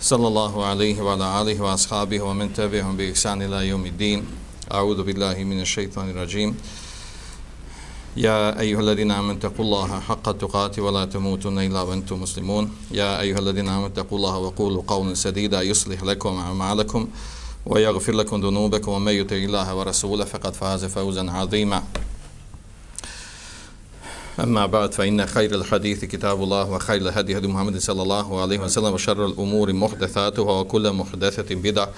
صلى الله عليه وعلى آله وأصحابه ومن تبعهم بإحسان إلى يوم الدين أعوذ بالله من الشيطان الرجيم يا أيها الذين آمنوا اتقوا الله حق تقاته ولا تموتن إلا وأنتم مسلمون يا أيها الذين آمنوا اتقوا الله وقولوا قولا سديدا يصلح لكم أعمالكم ويغفر لكم ذنوبكم ومن يطع الله ورسوله فقد فاز فوزا عظيما أما بعد فإن خير الحديث كتاب الله وخير الهدي هدي محمد صلى الله عليه وسلم وشر الأمور محدثاتها وكل محدثة بدعة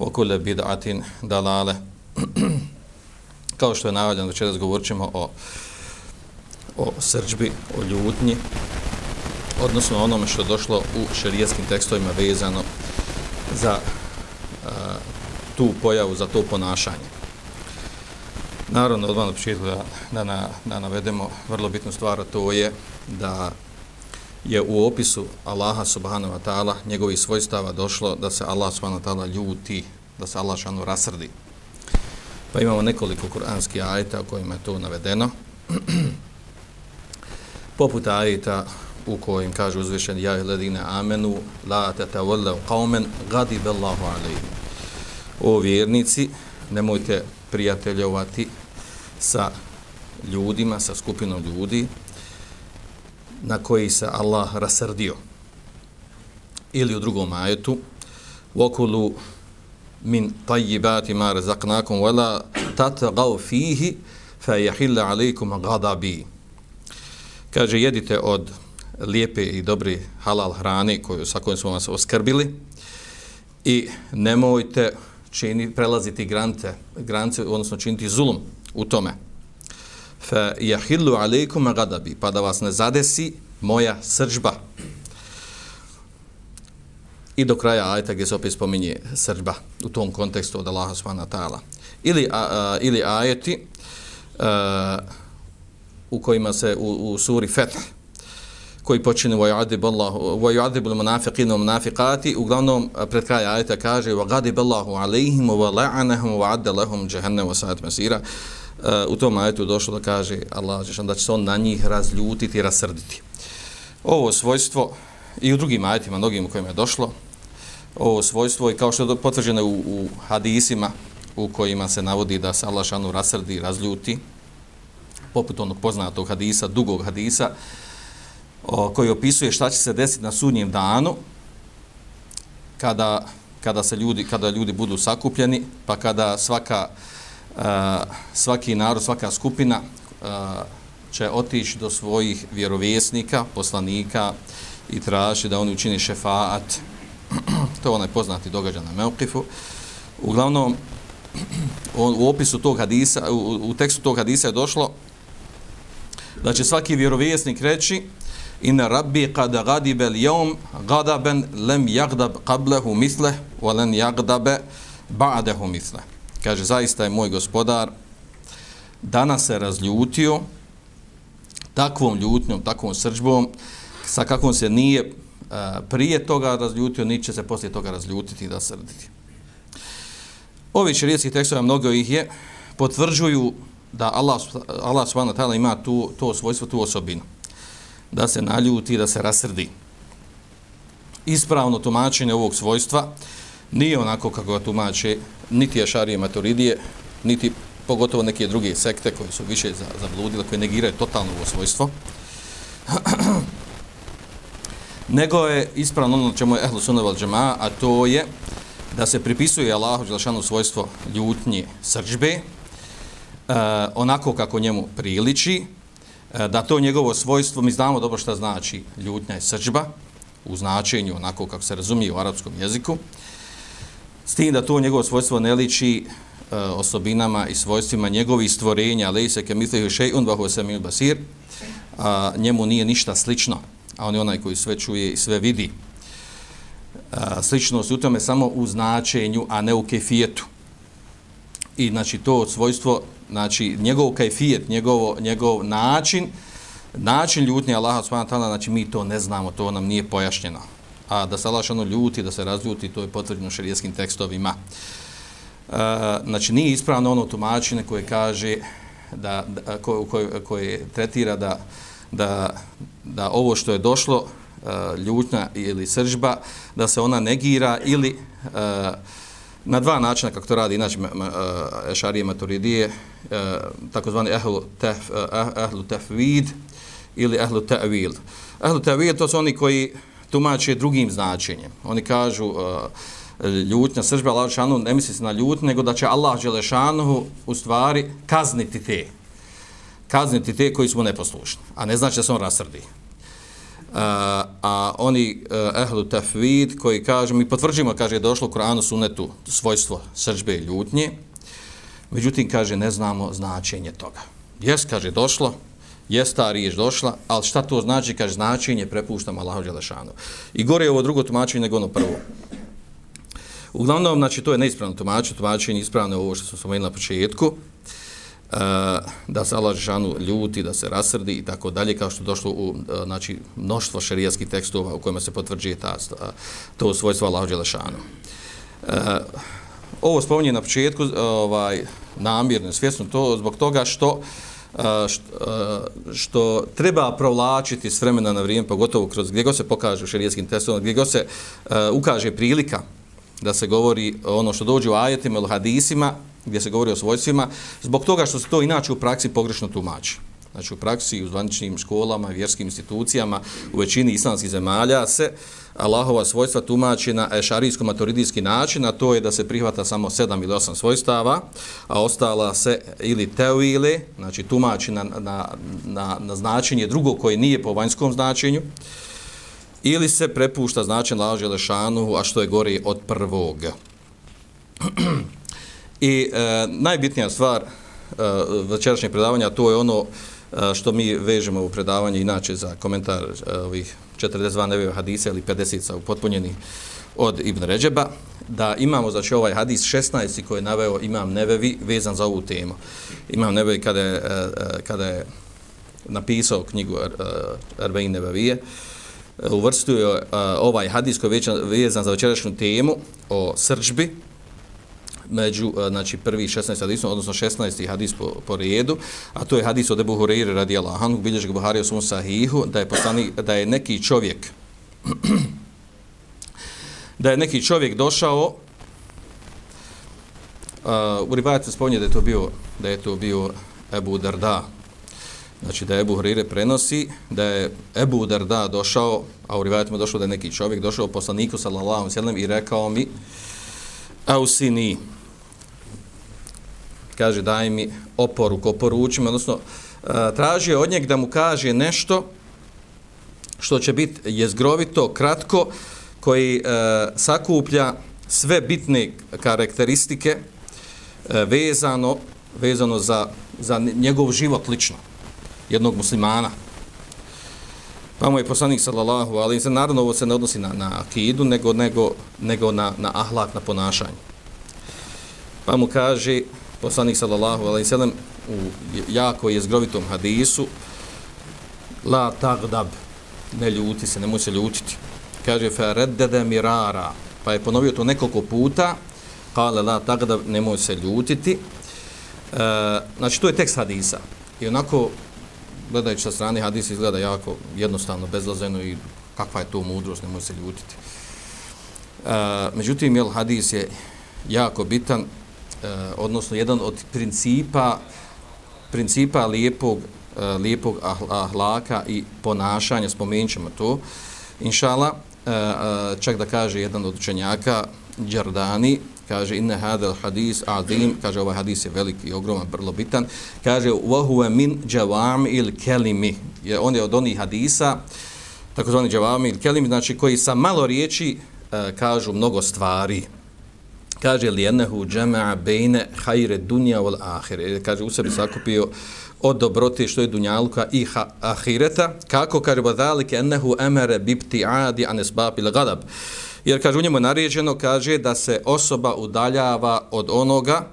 وكل بدعة دلالة kao što je najavljeno da će razgovorit ćemo o, o srđbi, o ljutnji, odnosno onome što je došlo u šerijetskim tekstovima vezano za a, tu pojavu, za to ponašanje. Naravno, odmah na početku da, da, na, da navedemo vrlo bitnu stvar, to je da je u opisu Allaha subhanahu wa ta'ala njegovih svojstava došlo da se Allah subhanahu wa ta'ala ljuti, da se Allah šanu rasrdi. Pa imamo nekoliko kuranskih ajeta u kojima je to navedeno. Poput ajeta u kojim kaže uzvišen ja i ledine amenu la te tavalle qaumen gadi bellahu alaihi. O vjernici, nemojte prijateljovati sa ljudima, sa skupinom ljudi na koji se Allah rasrdio. Ili u drugom ajetu وَكُلُوا min tajibati ma razaqnakum wala tatghaw fihi fa yahilla alaykum ghadabi kaže jedite od lijepe i dobre halal hrane koju sa kojom smo vas oskrbili i nemojte čini prelaziti granice granice odnosno činiti zulum u tome fa yahillu alaykum ghadabi pa da vas ne zadesi moja sržba i do kraja ajeta gdje se opet spominje srđba u tom kontekstu od Allaha subhanahu wa ta'ala. Ili, a, a, ili ajeti a, u kojima se u, u suri Feth koji počine وَيُعَذِبُ الْمُنَافِقِينَ وَمُنَافِقَاتِ uglavnom pred kraja ajeta kaže وَغَدِبَ اللَّهُ عَلَيْهِمُ وَلَعَنَهُمُ وَعَدَّ لَهُمْ جَهَنَّمُ وَسَعَتْ مَسِيرًا u tom ajetu došlo da kaže Allah da će se on na njih razljutiti i rasrditi. Ovo svojstvo i u drugim ajetima, mnogim u kojima je došlo, ovo svojstvo i kao što je potvrđeno u, u hadisima u kojima se navodi da se Allah Žešanu rasrdi i razljuti, poput onog poznatog hadisa, dugog hadisa, o, koji opisuje šta će se desiti na sudnjem danu kada, kada se ljudi kada ljudi budu sakupljeni, pa kada svaka svaki narod, svaka skupina će otići do svojih vjerovjesnika, poslanika i traži da oni učini šefaat to je onaj poznati događaj na Meukifu. Uglavnom, on, u opisu tog hadisa, u, u tekstu tog hadisa je došlo da će svaki vjerovjesnik reći in rabbi qad gadibe al-yawm ghadaban lam yaghdab qablahu mithleh wa lan yaghdab ba'dahu mithleh kaže zaista je moj gospodar danas se razljutio takvom ljutnjom takvom srđbom sa kakvom se nije e, prije toga razljutio, ni će se poslije toga razljutiti da srditi. Ovi širijetski tekstova, mnogo ih je, potvrđuju da Allah, Allah subhanahu ta'ala ima tu, to svojstvo, tu osobinu. Da se naljuti, da se rasrdi. Ispravno tumačenje ovog svojstva nije onako kako ga tumače niti Ašarije Maturidije, niti pogotovo neke druge sekte koje su više zabludile, koje negiraju totalno ovo svojstvo. Nego je ispravno ono čemu je ehlu Sunaval džema, a to je da se pripisuje Allahu Đelšanu svojstvo ljutnje srđbe, uh, e, onako kako njemu priliči, uh, da to njegovo svojstvo, mi znamo dobro šta znači ljutnja i srđba, u značenju onako kako se razumije u arapskom jeziku, s tim da to njegovo svojstvo ne liči e, osobinama i svojstvima njegovih stvorenja, ali se ke mislihu šejun vahu se basir, a njemu nije ništa slično a on je onaj koji sve čuje i sve vidi. E, sličnost u tome samo u značenju, a ne u kefijetu. I znači to svojstvo, znači njegov kajfijet, njegov, njegov način, način ljutnje Allaha subhanahu wa ta'ala, znači mi to ne znamo, to nam nije pojašnjeno. A da se Allah ono ljuti, da se razljuti, to je potvrđeno šarijetskim tekstovima. E, znači nije ispravno ono tumačine koje kaže da, da koje, koje, koje tretira da, da, da ovo što je došlo e, ljutnja ili sržba, da se ona negira ili e, na dva načina kako to radi inače e, Ešarije Maturidije, e, takozvani ehlu, tef, e, ehlu tefvid ili ehlu ta'wil. Ehlu ta'wil to su oni koji tumače drugim značenjem. Oni kažu uh, ljutnja, sržba, Allah Želešanu, ne misli se na ljutnju, nego da će Allah Želešanu u stvari kazniti te. Kazniti te koji smo neposlušni. A ne znači da se on rasrdi a, a oni uh, ehlu tafvid koji kaže, mi potvrđimo, kaže, je došlo u Koranu sunetu svojstvo sržbe i ljutnje, međutim, kaže, ne znamo značenje toga. Jes, kaže, došlo, Jest ta riječ došla, ali šta to znači, kaže, značenje prepuštam Allahu Đelešanu. I gore je ovo drugo tumačenje nego ono prvo. Uglavnom, znači, to je neispravno tumačenje, tumačenje ispravno je ovo što smo spomenuli na početku, e, da se Allah Žešanu ljuti, da se rasrdi i tako dalje, kao što došlo u e, znači, mnoštvo šarijskih tekstova u kojima se potvrđuje ta, e, to svojstvo Allah Đelešanu. Ovo spominje na početku ovaj, namirno, svjesno to zbog toga što što, što treba provlačiti s vremena na vrijeme, pogotovo kroz gdje god se pokaže u šerijetskim testovima, gdje god se uh, ukaže prilika da se govori ono što dođe u ajetima ili hadisima, gdje se govori o svojstvima, zbog toga što se to inače u praksi pogrešno tumači. Znači u praksi, u zvaničnim školama, vjerskim institucijama, u većini islamskih zemalja se Allahova svojstva tumači na ešarijsko-maturidijski način, a to je da se prihvata samo sedam ili osam svojstava, a ostala se ili teoile, znači tumači na, na, na, na značenje drugo koje nije po vanjskom značenju, ili se prepušta značen laži lešanu, a što je gori od prvog. I e, najbitnija stvar e, večerašnjeg predavanja, to je ono Eh, što mi vežemo u predavanje inače za komentar eh, ovih 42 nevijeva hadisa ili 50 upotpunjeni od Ibn Ređeba, da imamo znači ovaj hadis 16 koji je naveo Imam Nevevi vezan za ovu temu. Imam Nevevi kada je, eh, kada je napisao knjigu Arbein Nevevije, uvrstio je ovaj hadis koji je vezan za večerašnju temu o srđbi, među e, znači prvi 16 hadisa odnosno 16. hadis po, po redu a to je hadis od Abu Hurajre radijallahu anhu bilježi ga Buhari u svom sahihu da je poslanik da je neki čovjek da je neki čovjek došao uh, u rivajatu se spominje da je to bio da je to bio Ebu Darda znači da je Ebu Hurajre prenosi da je Ebu Darda došao a u rivajatu došao da je neki čovjek došao poslaniku sallallahu alejhi ve i rekao mi Ausini kaže daj mi oporu, oporučim, odnosno e, traži od njeg da mu kaže nešto što će biti jezgrovito, kratko, koji e, sakuplja sve bitne karakteristike e, vezano, vezano za, za njegov život lično, jednog muslimana. Pa mu je poslanik sallallahu, ali naravno ovo se ne odnosi na, na akidu, nego, nego, nego na, na ahlak, na ponašanje. Pa mu kaže, poslanik sallallahu alejhi ve sellem u jako je zgrovitom hadisu la tagdab ne ljuti se, nemoj se ljutiti. Kaže fa raddada mirara, pa je ponovio to nekoliko puta. Kale la tagdab, nemoj se ljutiti. E, znači to je tekst hadisa. I onako gledajući sa strane hadis izgleda jako jednostavno, bezlazeno i kakva je to mudrost, nemoj se ljutiti. E, međutim, jel, hadis je jako bitan Eh, odnosno jedan od principa principa lijepog eh, lijepog ahlaka i ponašanja spomenut ćemo to. Inšala eh, eh, čak da kaže jedan od učenjaka Đardani kaže inne hadal hadis azim, kaže ovaj hadis je veliki i ogroman vrlo bitan kaže wa huwa min jawamil kelimi je on je od onih hadisa takozvani jawamil kelimi znači koji sa malo riječi eh, kažu mnogo stvari kaže li enehu džema'a bejne hajre dunja vol ahire. Kaže, u sebi sakupio od dobrote što je dunjaluka i ahireta. Kako kaže, badalike ennehu emere bipti adi anesbab il gadab. Jer kaže u njemu naređeno kaže da se osoba udaljava od onoga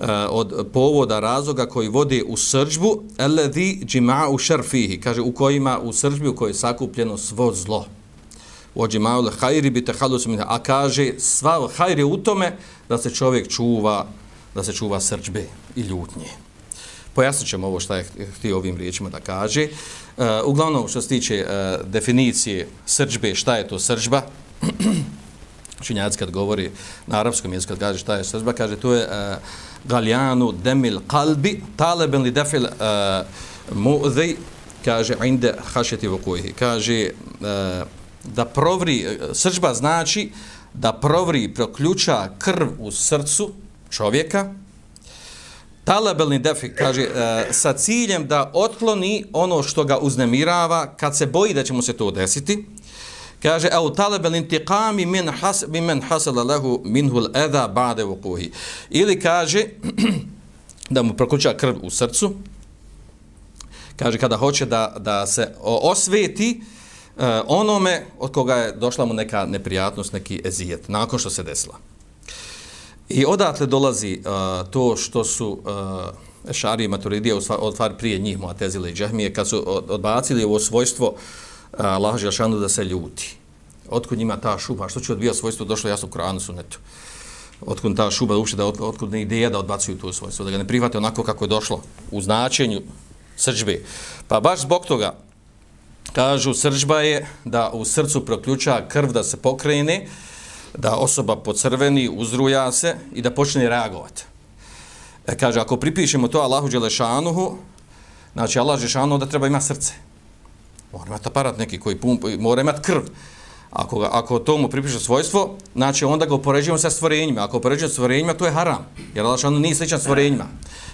eh, od povoda razloga koji vodi u srđbu alladhi jima'u šerfihi, kaže u kojima u srđbi u kojoj je sakupljeno svo zlo ođima'u hajri bi tahallus minha. a kaže sva hajri u tome da se čovjek čuva da se čuva srđbe i ljutnje pojasnit ćemo ovo što je htio ovim riječima da kaže. Uh, uglavnom, što se tiče uh, definicije srđbe, šta je to srđba, činjac kad govori na arapskom jeziku, kad kaže šta je srđba, kaže to je uh, galjanu demil kalbi, taleben li defil uh, mu'zi, kaže inde hašeti vukuhi. Kaže uh, da provri, e, srđba znači da provri, proključa krv u srcu čovjeka, Talabelni defik kaže e, sa ciljem da otkloni ono što ga uznemirava kad se boji da će mu se to desiti. Kaže au talabel intiqami min has min man hasala lahu minhu al-adha ba'da wuquhi. Ili kaže da mu prokuća krv u srcu. Kaže kada hoće da, da se osveti uh, Eh, onome od koga je došla mu neka neprijatnost, neki ezijet nakon što se desila. I odatle dolazi uh, to što su uh, Ešari i Maturidije od stvari prije njih, Muatezile i Džahmije, kad su odbacili ovo svojstvo uh, Allaha Želšanu da se ljuti. Otkud njima ta šuba? Što će odbija svojstvo? Došlo jasno u Koranu sunetu. Otkud ta šuba uopšte da otkud ne ideja da odbacuju to svojstvo, da ga ne prihvate onako kako je došlo u značenju srđbe. Pa baš zbog toga kažu srđba je da u srcu proključa krv da se pokrene, da osoba pocrveni, uzruja se i da počne reagovati. E, kaže, ako pripišemo to Allahu Đelešanuhu, znači Allah Đelešanuhu da treba ima srce. Mora imati aparat neki koji pumpa, mora imati krv. Ako, ga, ako tomu pripiše svojstvo, znači onda ga upoređujemo sa stvorenjima. Ako upoređujemo sa stvorenjima, to je haram. Jer Allah Đelešanuhu nije sličan stvorenjima.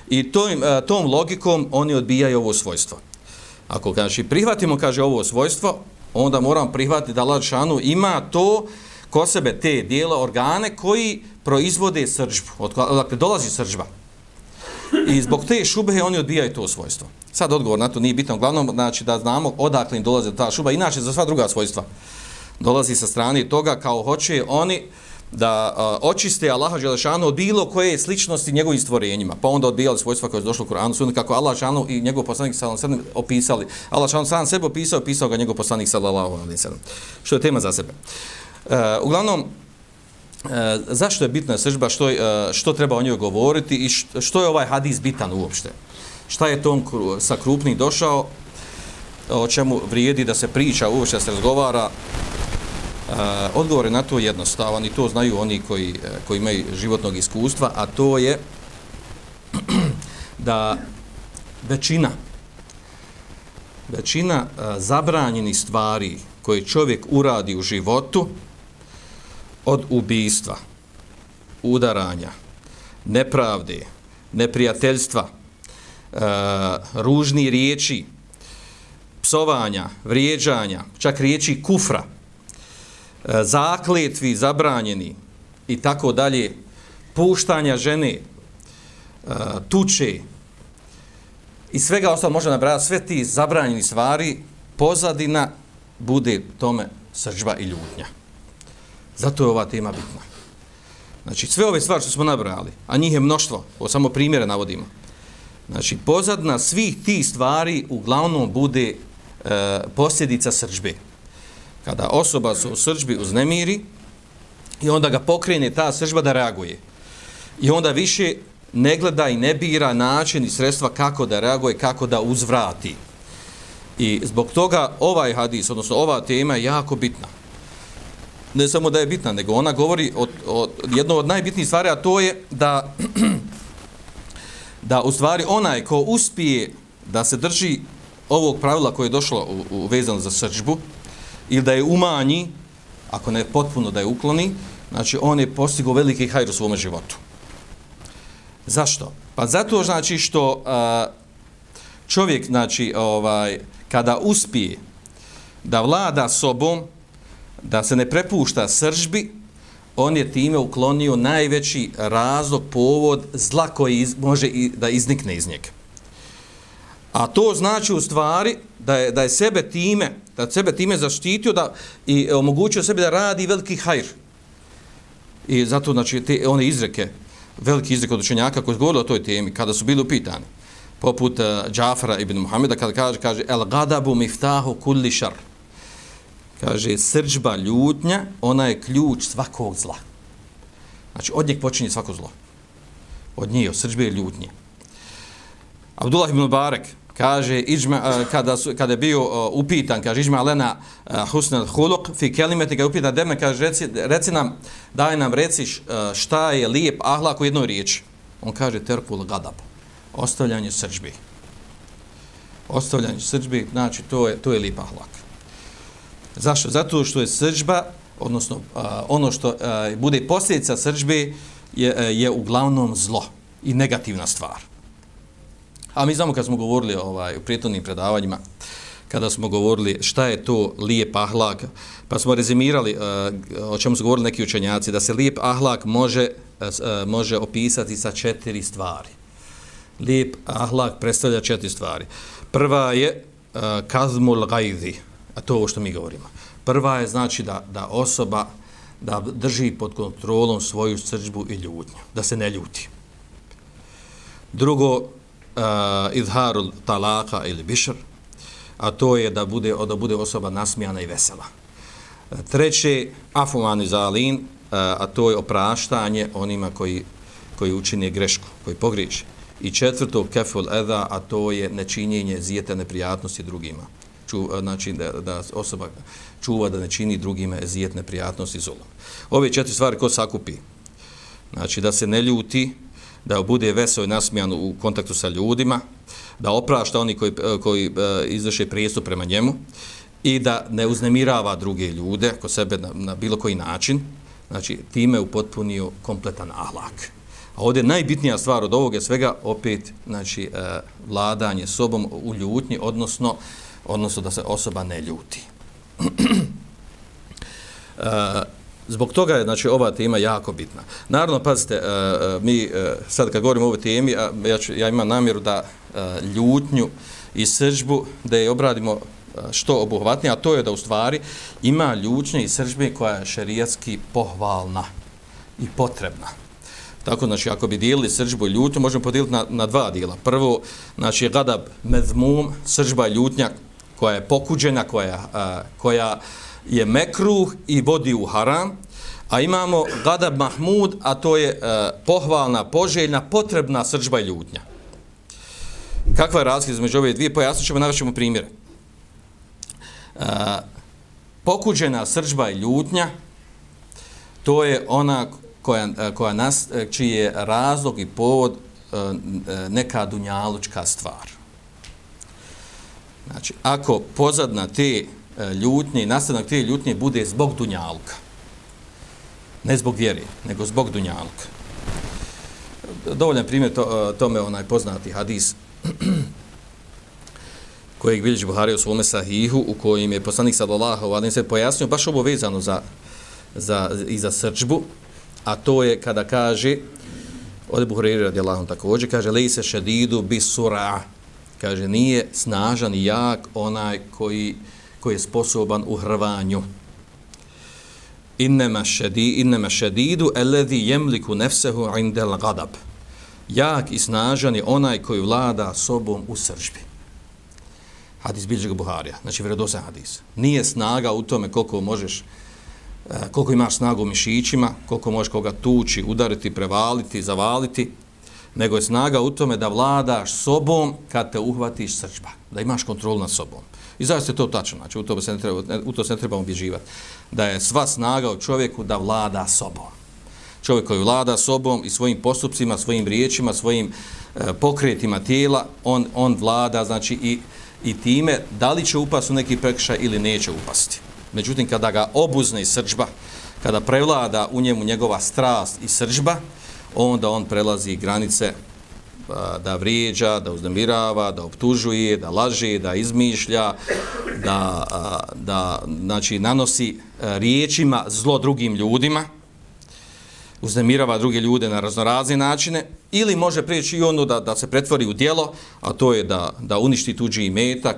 I tom, e, tom logikom oni odbijaju ovo svojstvo. Ako kaže, prihvatimo, kaže, ovo svojstvo, onda moramo prihvatiti da Allah ima to ko sebe te dijela organe koji proizvode sržbu, dakle dolazi sržba. I zbog te šubehe oni odbijaju to svojstvo. Sad odgovor na to nije bitno, glavnom znači da znamo odakle im dolazi ta šuba, inače za sva druga svojstva. Dolazi sa strane toga kao hoće oni da a, očiste Allaha Đelešanu od bilo koje sličnosti njegovim stvorenjima. Pa onda odbijali svojstva koje su došlo u Kur'anu, su kako Allah Đelešanu i njegov poslanik sallallahu alejhi ve sellem opisali. Allah Đelešanu sam sebe opisao, opisao ga njegov poslanik sallallahu alejhi ve sellem. Što je tema za sebe. E, uglavnom, e, zašto je bitna sržba, što, uh, što treba o njoj govoriti i što je ovaj hadis bitan uopšte? Šta je tom sa krupnih došao, o čemu vrijedi da se priča uopšte, da se razgovara? Odgovor je na to jednostavan i to znaju oni koji, e, koji imaju životnog iskustva, a to je da većina većina e, zabranjenih stvari koje čovjek uradi u životu, od ubistva, udaranja, nepravde, neprijateljstva, e, ružni riječi, psovanja, vrijeđanja, čak riječi kufra, E, zakletvi zabranjeni i tako dalje, puštanja žene, e, tuče i svega ostalo može nabrati, sve ti zabranjeni stvari, pozadina bude tome srđba i ljutnja. Zato je ova tema bitna. Znači, sve ove stvari što smo nabrali, a njih je mnoštvo, o samo primjere navodimo, znači, pozadna svih tih stvari uglavnom bude e, posljedica srđbe. Kada osoba se u srđbi uznemiri i onda ga pokrene ta srđba da reaguje. I onda više ne gleda i ne bira način i sredstva kako da reaguje, kako da uzvrati. I zbog toga ovaj hadis, odnosno ova tema je jako bitna ne samo da je bitna, nego ona govori o, o jedno od najbitnijih stvari, a to je da da u stvari onaj ko uspije da se drži ovog pravila koje je došlo u, u vezano za srđbu, ili da je umanji, ako ne potpuno da je ukloni, znači on je postigao veliki hajr u svom životu. Zašto? Pa zato znači što a, čovjek, znači, ovaj, kada uspije da vlada sobom, da se ne prepušta sržbi, on je time uklonio najveći razlog, povod zla koji iz, može i, da iznikne iz njega. A to znači u stvari da je, da je sebe time, da sebe time zaštitio da, i omogućio sebi da radi veliki hajr. I zato, znači, te, one izreke, veliki izrek od učenjaka koji govorili o toj temi, kada su bili upitani, poput uh, Džafara ibn Muhameda, kada kaže, kaže, el gadabu miftahu kulli šar. Kaže, srđba ljutnja, ona je ključ svakog zla. Znači, od njeg počinje svako zlo. Od nje, od srđbe ljutnje. Abdullah ibn Barek, kaže iđma, e, kada, su, kada je bio e, upitan, kaže iđma lena e, husna huluk, fi kelimeti ga upita deme, kaže reci, reci nam, daj nam reci šta je lijep ahlak u jednoj riječi. On kaže terkul gadab, ostavljanje srđbi. Ostavljanje srđbi, znači to je, to je lijep ahlak. Zašto? Zato što je srđba, odnosno ono što bude posljedica srđbe je, je uglavnom zlo i negativna stvar. A mi znamo kad smo govorili ovaj, u prijetodnim predavanjima, kada smo govorili šta je to lijep ahlak, pa smo rezimirali uh, o čemu su govorili neki učenjaci, da se lijep ahlak može, uh, može opisati sa četiri stvari. Lijep ahlak predstavlja četiri stvari. Prva je uh, kazmul gajzi, a to je ovo što mi govorimo. Prva je znači da, da osoba da drži pod kontrolom svoju srđbu i ljutnju, da se ne ljuti. Drugo, uh, izharu talaka ili bišr, a to je da bude, da bude osoba nasmijana i vesela. Treće, afumani zalin, uh, a to je opraštanje onima koji, koji učine grešku, koji pogriješi. I četvrto, keful eda, a to je nečinjenje zijete neprijatnosti drugima. Ču, eh, znači da, da osoba čuva da ne čini drugime zijet neprijatnosti zulom. Ove četiri stvari ko sakupi? Znači da se ne ljuti, da bude vesel i nasmijan u kontaktu sa ljudima, da oprašta oni koji, eh, koji eh, izvrše prijestup prema njemu i da ne uznemirava druge ljude ko sebe na, na bilo koji način, znači time je upotpunio kompletan ahlak. A ovdje najbitnija stvar od ovoga svega opet znači e, vladanje sobom u ljutnji, odnosno, odnosno da se osoba ne ljuti. e, Zbog toga je znači ova tema jako bitna. Naravno, pazite, e, e, mi e, sad kad govorimo o ovoj temi, ja, ću, ja imam namjeru da ljutnju i sržbu da je obradimo što obuhvatnije, a to je da u stvari ima ljutnje i sržbe koja je šerijatski pohvalna i potrebna. Tako, znači, ako bi dijelili sržbu i ljutnju, možemo podijeliti na, na dva dijela. Prvo, znači, gadab medmum, sržba i ljutnja koja je pokuđena, koja, a, koja je mekruh i vodi u haram, a imamo gadab mahmud, a to je e, pohvalna, poželjna, potrebna srđba i ljutnja. Kakva je razlika između ove dvije? Pojasnit ćemo, navršimo primjere. E, pokuđena srđba i ljutnja, to je ona koja, e, koja nas, e, čiji je razlog i povod e, neka dunjalučka stvar. Znači, ako pozadna te E, ljutnje i nastanak te ljutnje bude zbog dunjalka. Ne zbog vjere, nego zbog dunjalka. Dovoljan primjer to, e, tome onaj poznati hadis kojeg bilježi Buhari u svome sahihu u kojim je poslanik sallallahu alaihi se pojasnio baš ovo vezano za, za, i za srčbu, a to je kada kaže od Buhari radi Allahom također, kaže lej se šedidu bi sura kaže nije snažan i jak onaj koji koji je sposoban u hrvanju. Innema šedi, innema šedidu eledi jemliku nefsehu indel gadab. Jak i snažan je onaj koji vlada sobom u sržbi. Hadis bilježeg Buharija, znači vredosan hadis. Nije snaga u tome koliko možeš, eh, koliko imaš snagu u mišićima, koliko možeš koga tući, udariti, prevaliti, zavaliti, nego je snaga u tome da vladaš sobom kad te uhvatiš sržba, da imaš kontrol nad sobom. I zaista je to tačno, znači u to se ne treba, u to se ne trebamo obježivati. Da je sva snaga u čovjeku da vlada sobom. Čovjek koji vlada sobom i svojim postupcima, svojim riječima, svojim e, pokretima tijela, on, on vlada, znači i, i time da li će upasti u neki prekršaj ili neće upasti. Međutim, kada ga obuzne i srđba, kada prevlada u njemu njegova strast i srđba, onda on prelazi granice da vrijeđa, da uznemirava, da optužuje, da laže, da izmišlja, da, da znači, nanosi e, riječima zlo drugim ljudima. uznemirava druge ljude na raznorazne načine, ili može prijeći i ono da, da se pretvori u dijelo, a to je da, da uništi tuđi imetak,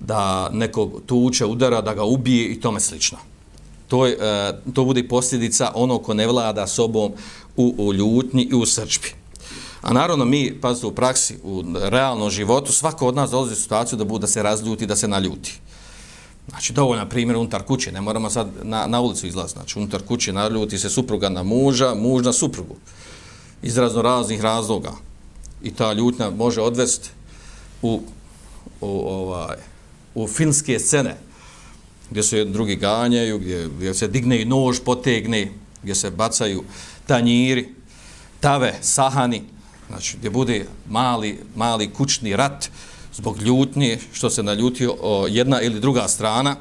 da nekog tuče, udara, da ga ubije i tome slično. To, je, e, to bude posljedica ono ko ne vlada sobom u, u ljutnji i u srčbi. A naravno mi, pazite, u praksi, u realnom životu, svako od nas dolazi u situaciju da bude da se razljuti, da se naljuti. Znači, dovoljno, na primjer, unutar kuće, ne moramo sad na, na ulicu izlaziti. Znači, unutar kuće naljuti se supruga na muža, muž na suprugu. Iz razno raznih razloga. I ta ljutnja može odvesti u, u, ovaj, u filmske scene, gdje se drugi ganjaju, gdje, gdje se digne i nož, potegne, gdje se bacaju tanjiri, tave, sahani, znači gdje bude mali, mali kućni rat zbog ljutnje, što se naljutio jedna ili druga strana,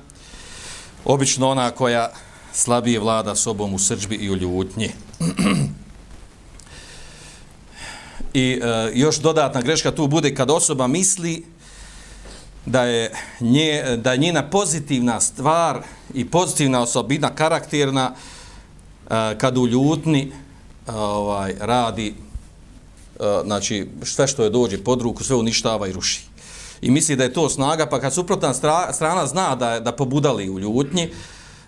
obično ona koja slabije vlada sobom u srđbi i u ljutnji. I e, još dodatna greška tu bude kad osoba misli da je, nje, da je njena pozitivna stvar i pozitivna osobina karakterna e, kad u ljutni e, ovaj, radi E, znači sve što je dođe pod ruku, sve uništava i ruši. I misli da je to snaga, pa kad suprotna strana zna da, da pobudali u ljutnji,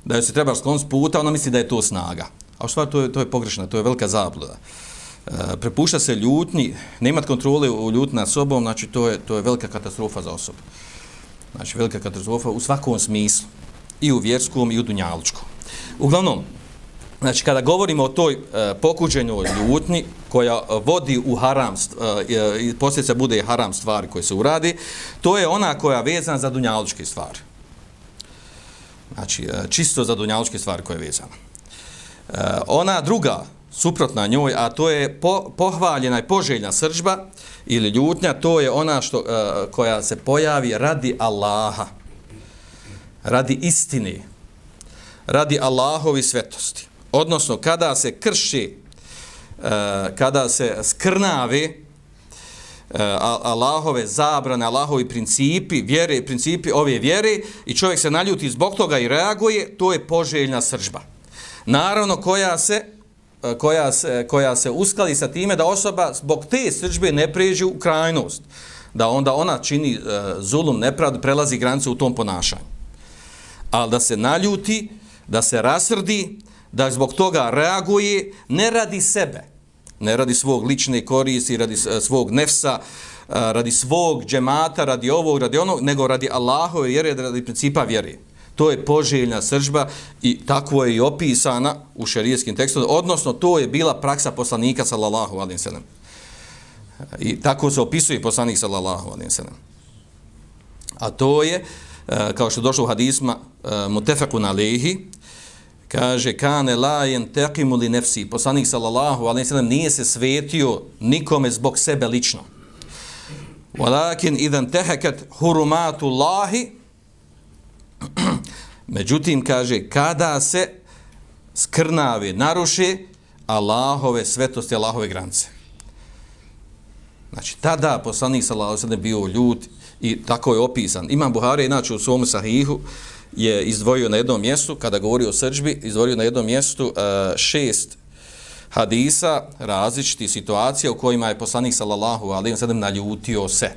da joj se treba skloniti puta, ona misli da je to snaga. A u stvari to je, to je pogrešno, to je velika zabluda. E, prepušta se ljutnji, ne kontrole u ljutnji nad sobom, znači to je, to je velika katastrofa za osobu. Znači velika katastrofa u svakom smislu. I u vjerskom i u dunjalučkom. Uglavnom, Znači, kada govorimo o toj e, pokuđenju ljutni koja vodi u haram, e, e posljedica bude haram stvari koje se uradi, to je ona koja je vezana za dunjalučke stvari. Znači, e, čisto za dunjalučke stvari koja je vezana. E, ona druga, suprotna njoj, a to je po, pohvaljena i poželjna sržba ili ljutnja, to je ona što, e, koja se pojavi radi Allaha, radi istine, radi Allahovi svetosti odnosno kada se krši, e, kada se skrnavi e, Allahove zabrane, Allahovi principi, vjere, principi ove vjere i čovjek se naljuti zbog toga i reaguje, to je poželjna sržba. Naravno, koja se e, koja se, koja se uskali sa time da osoba zbog te sržbe ne pređe u krajnost, da onda ona čini zulum, nepravdu, prelazi granicu u tom ponašanju. Ali da se naljuti, da se rasrdi, da zbog toga reaguje ne radi sebe, ne radi svog lične koristi, radi eh, svog nefsa, eh, radi svog džemata, radi ovog, radi onog, nego radi Allahove vjere, radi principa vjere. To je poželjna sržba i tako je i opisana u šerijskim tekstom, odnosno to je bila praksa poslanika sallallahu alaihi sallam. I tako se opisuje poslanik sallallahu alaihi sallam. A to je, eh, kao što je došlo u hadisma, mutefakun alihi, kaže kane la teqimu li nafsi poslanik sallallahu alejhi ve sellem nije se svetio nikome zbog sebe lično. Walakin idan tahakat hurumatu llahi međutim kaže kada se skrnave naruše Allahove svetosti Allahove granice. Znači tada poslanik sallallahu alejhi ve sellem bio ljut i tako je opisan. Imam Buhari inače u svom sahihu je izdvojio na jednom mjestu, kada govori o srđbi, izdvojio na jednom mjestu e, šest hadisa, različiti situacija u kojima je poslanik sallallahu alaihi wa sallam naljutio se.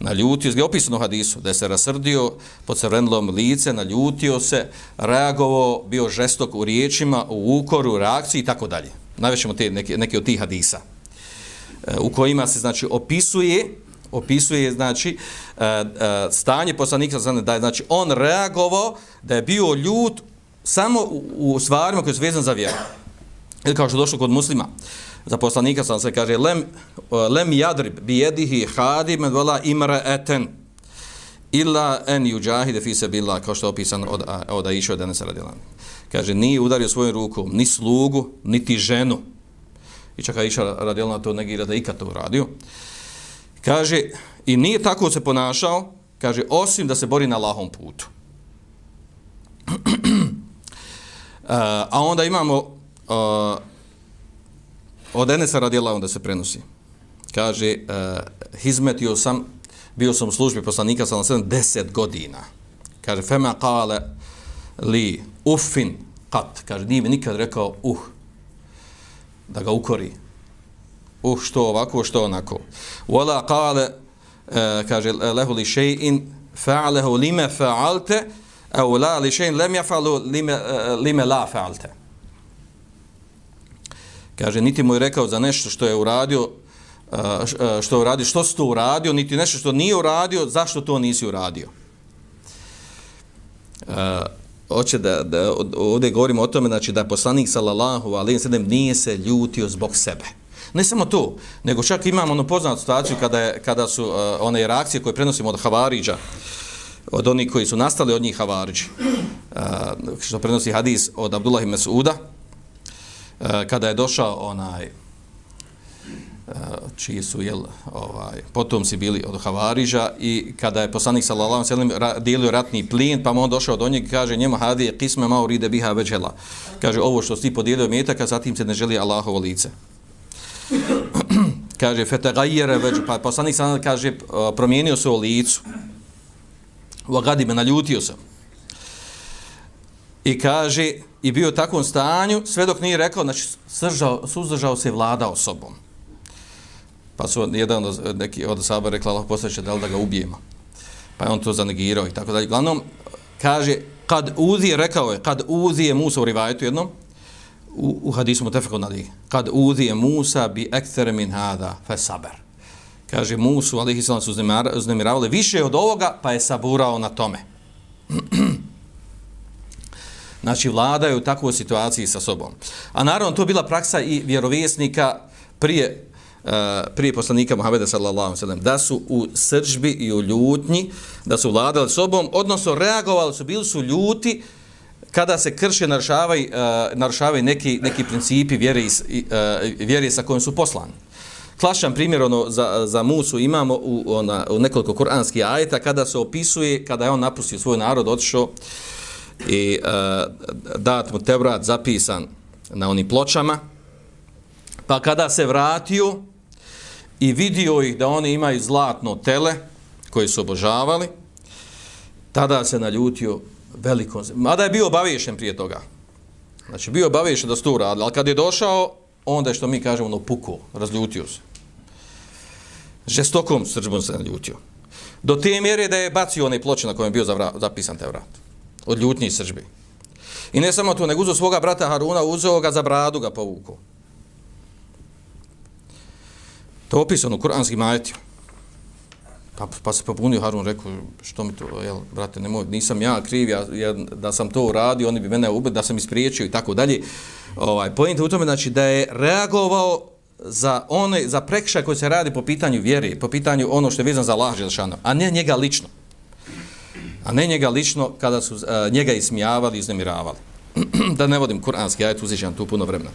Naljutio se, je opisano u hadisu, da je se rasrdio pod crvenilom lice, naljutio se, reagovao, bio žestok u riječima, u ukoru, u reakciji i tako dalje. Najvećemo te neke, neke od tih hadisa e, u kojima se znači opisuje opisuje znači e, e, stanje poslanika da je znači on reagovao da je bio ljut samo u, u stvarima koje su vezane za vjeru. Ili kao što došlo kod muslima za poslanika sam se kaže lem e, lem jadrib bi yadihi hadim imra eten illa an yujahide fi sabilillah kao što je opisano od od Aisha od Anas radijallahu kaže ni udario svojom rukom ni slugu niti ženu i čak Aisha radijallahu to negira da ikad to uradio. Kaže, i nije tako se ponašao, kaže, osim da se bori na lahom putu. E, a onda imamo uh, od Enesa radijela onda se prenosi. Kaže, e, uh, hizmetio sam, bio sam u službi poslanika sam na 10 godina. Kaže, fema kale li ufin kat. Kaže, nije mi nikad rekao uh. da ga ukori. Uh, što ovako, što onako. Wala qala uh, kaže lehu li shay'in fa'alahu lima fa'alta aw la li shay'in lam yaf'alu lima uh, e, lima la fa'alta. Kaže niti mu je rekao za nešto što je uradio uh, što je uradio, što si to uradio, niti nešto što nije uradio, zašto to nisi uradio. Uh, hoće da, da ovdje govorimo o tome znači da poslanik sallallahu alejhi ve sellem nije se ljutio zbog sebe. Ne samo to, nego čak imamo ono poznatu situaciju kada je, kada su uh, one reakcije koje prenosimo od Havariđa od onih koji su nastali od njih Havariđi. Uh, e, što prenosi hadis od Abdullah i Mesuda, uh, e, kada je došao onaj uh, čiji su jel, ovaj, potomci bili od Havariža i kada je poslanik sallallahu alejhi ve sellem dijelio ratni plin pa mu on došao do njega kaže njemu hadi kisme mauride biha veđela kaže ovo što si podijelio metaka zatim se ne želi Allahovo lice kaže fetagajere već pa poslanik sam kaže promijenio se u licu u me naljutio se i kaže i bio u takvom stanju sve dok nije rekao znači sržao, suzdržao se vladao sobom Pa su jedan od, neki od saba rekla Allah posljeće da da ga ubijemo. Pa je on to zanegirao i tako dalje. Glavnom, kaže, kad uzi, rekao je, kad uzi je Musa u rivajetu jednom, u, u hadisu mutafekun ali kad uzije Musa bi ekter min hada fe saber. Kaže, Musu, alihi sallam su uznemiravali više od ovoga, pa je saburao na tome. znači, vladaju u takvoj situaciji sa sobom. A naravno, to bila praksa i vjerovjesnika prije eh, prije poslanika Muhameda sallallahu alejhi ve sellem da su u sržbi i u ljutnji da su vladali sobom odnosno reagovali su bili su ljuti kada se krše narušavaju uh, e, narušavaju neki neki principi vjere i uh, vjere sa kojim su poslani. Klašan primjer ono za, za Musu imamo u, ona, u nekoliko kuranskih ajeta kada se opisuje kada je on napustio svoj narod otišao i uh, dat mu Tevrat zapisan na onim pločama pa kada se vratio i vidio ih da oni imaju zlatno tele koje su obožavali, tada se naljutio veliko. Mada je bio obaviješen prije toga. Znači, bio obaviješen da su to uradili, ali kad je došao, onda je što mi kažemo, ono puko, razljutio se. Žestokom srđbom se naljutio. Do te mjere da je bacio one ploče na kojem je bio zapisan te vrat. Od ljutnji srđbi. I ne samo to, nego uzeo svoga brata Haruna, uzeo ga za bradu, ga povukao. To je opisano u kuranskim ajetima. Pa, pa se pobunio Harun, rekao, što mi to, jel, brate, nemoj, nisam ja kriv, ja, ja, da sam to uradio, oni bi mene ubili, da sam ispriječio i tako dalje. Ovaj, pojente u tome, znači, da je reagovao za one, za prekšaj koji se radi po pitanju vjere, po pitanju ono što je vezan za Allah Želšana, a ne njega lično. A ne njega lično kada su uh, njega ismijavali i iznemiravali da ne vodim kuranski ajet, uzeti tu puno vremena.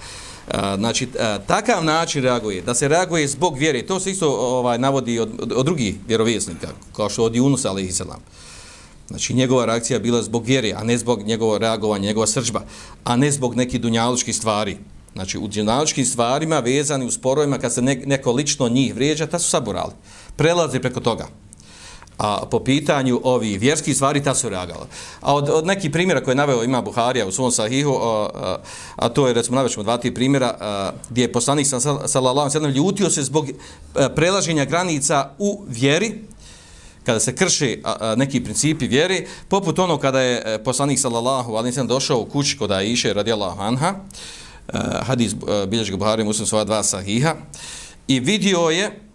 Znači, takav način reaguje, da se reaguje zbog vjere, to se isto ovaj, navodi od, od, od drugih vjerovjesnika, kao što od Junusa, ali i selam. Znači, njegova reakcija bila zbog vjere, a ne zbog njegovog reagovanja, njegova srđba, a ne zbog nekih dunjalučkih stvari. Znači, u dunjalučkim stvarima, vezani u sporovima, kad se neko lično njih vrijeđa, ta su saborali. Prelaze preko toga a po pitanju ovi vjerskih stvari ta su reagala. A od, od nekih primjera koje je naveo ima Buharija u svom sahihu, a, a, a to je, recimo, navećemo dva ti primjera, a, gdje je poslanik sallallahu sallam ljutio se zbog a, prelaženja granica u vjeri, kada se krši a, a, neki principi vjeri, poput ono kada je e, poslanik sallallahu alejhi ve sellem došao u kući kod Aisha radijallahu anha, a, hadis bilježi Buharija muslim svoja dva sahiha, i vidio je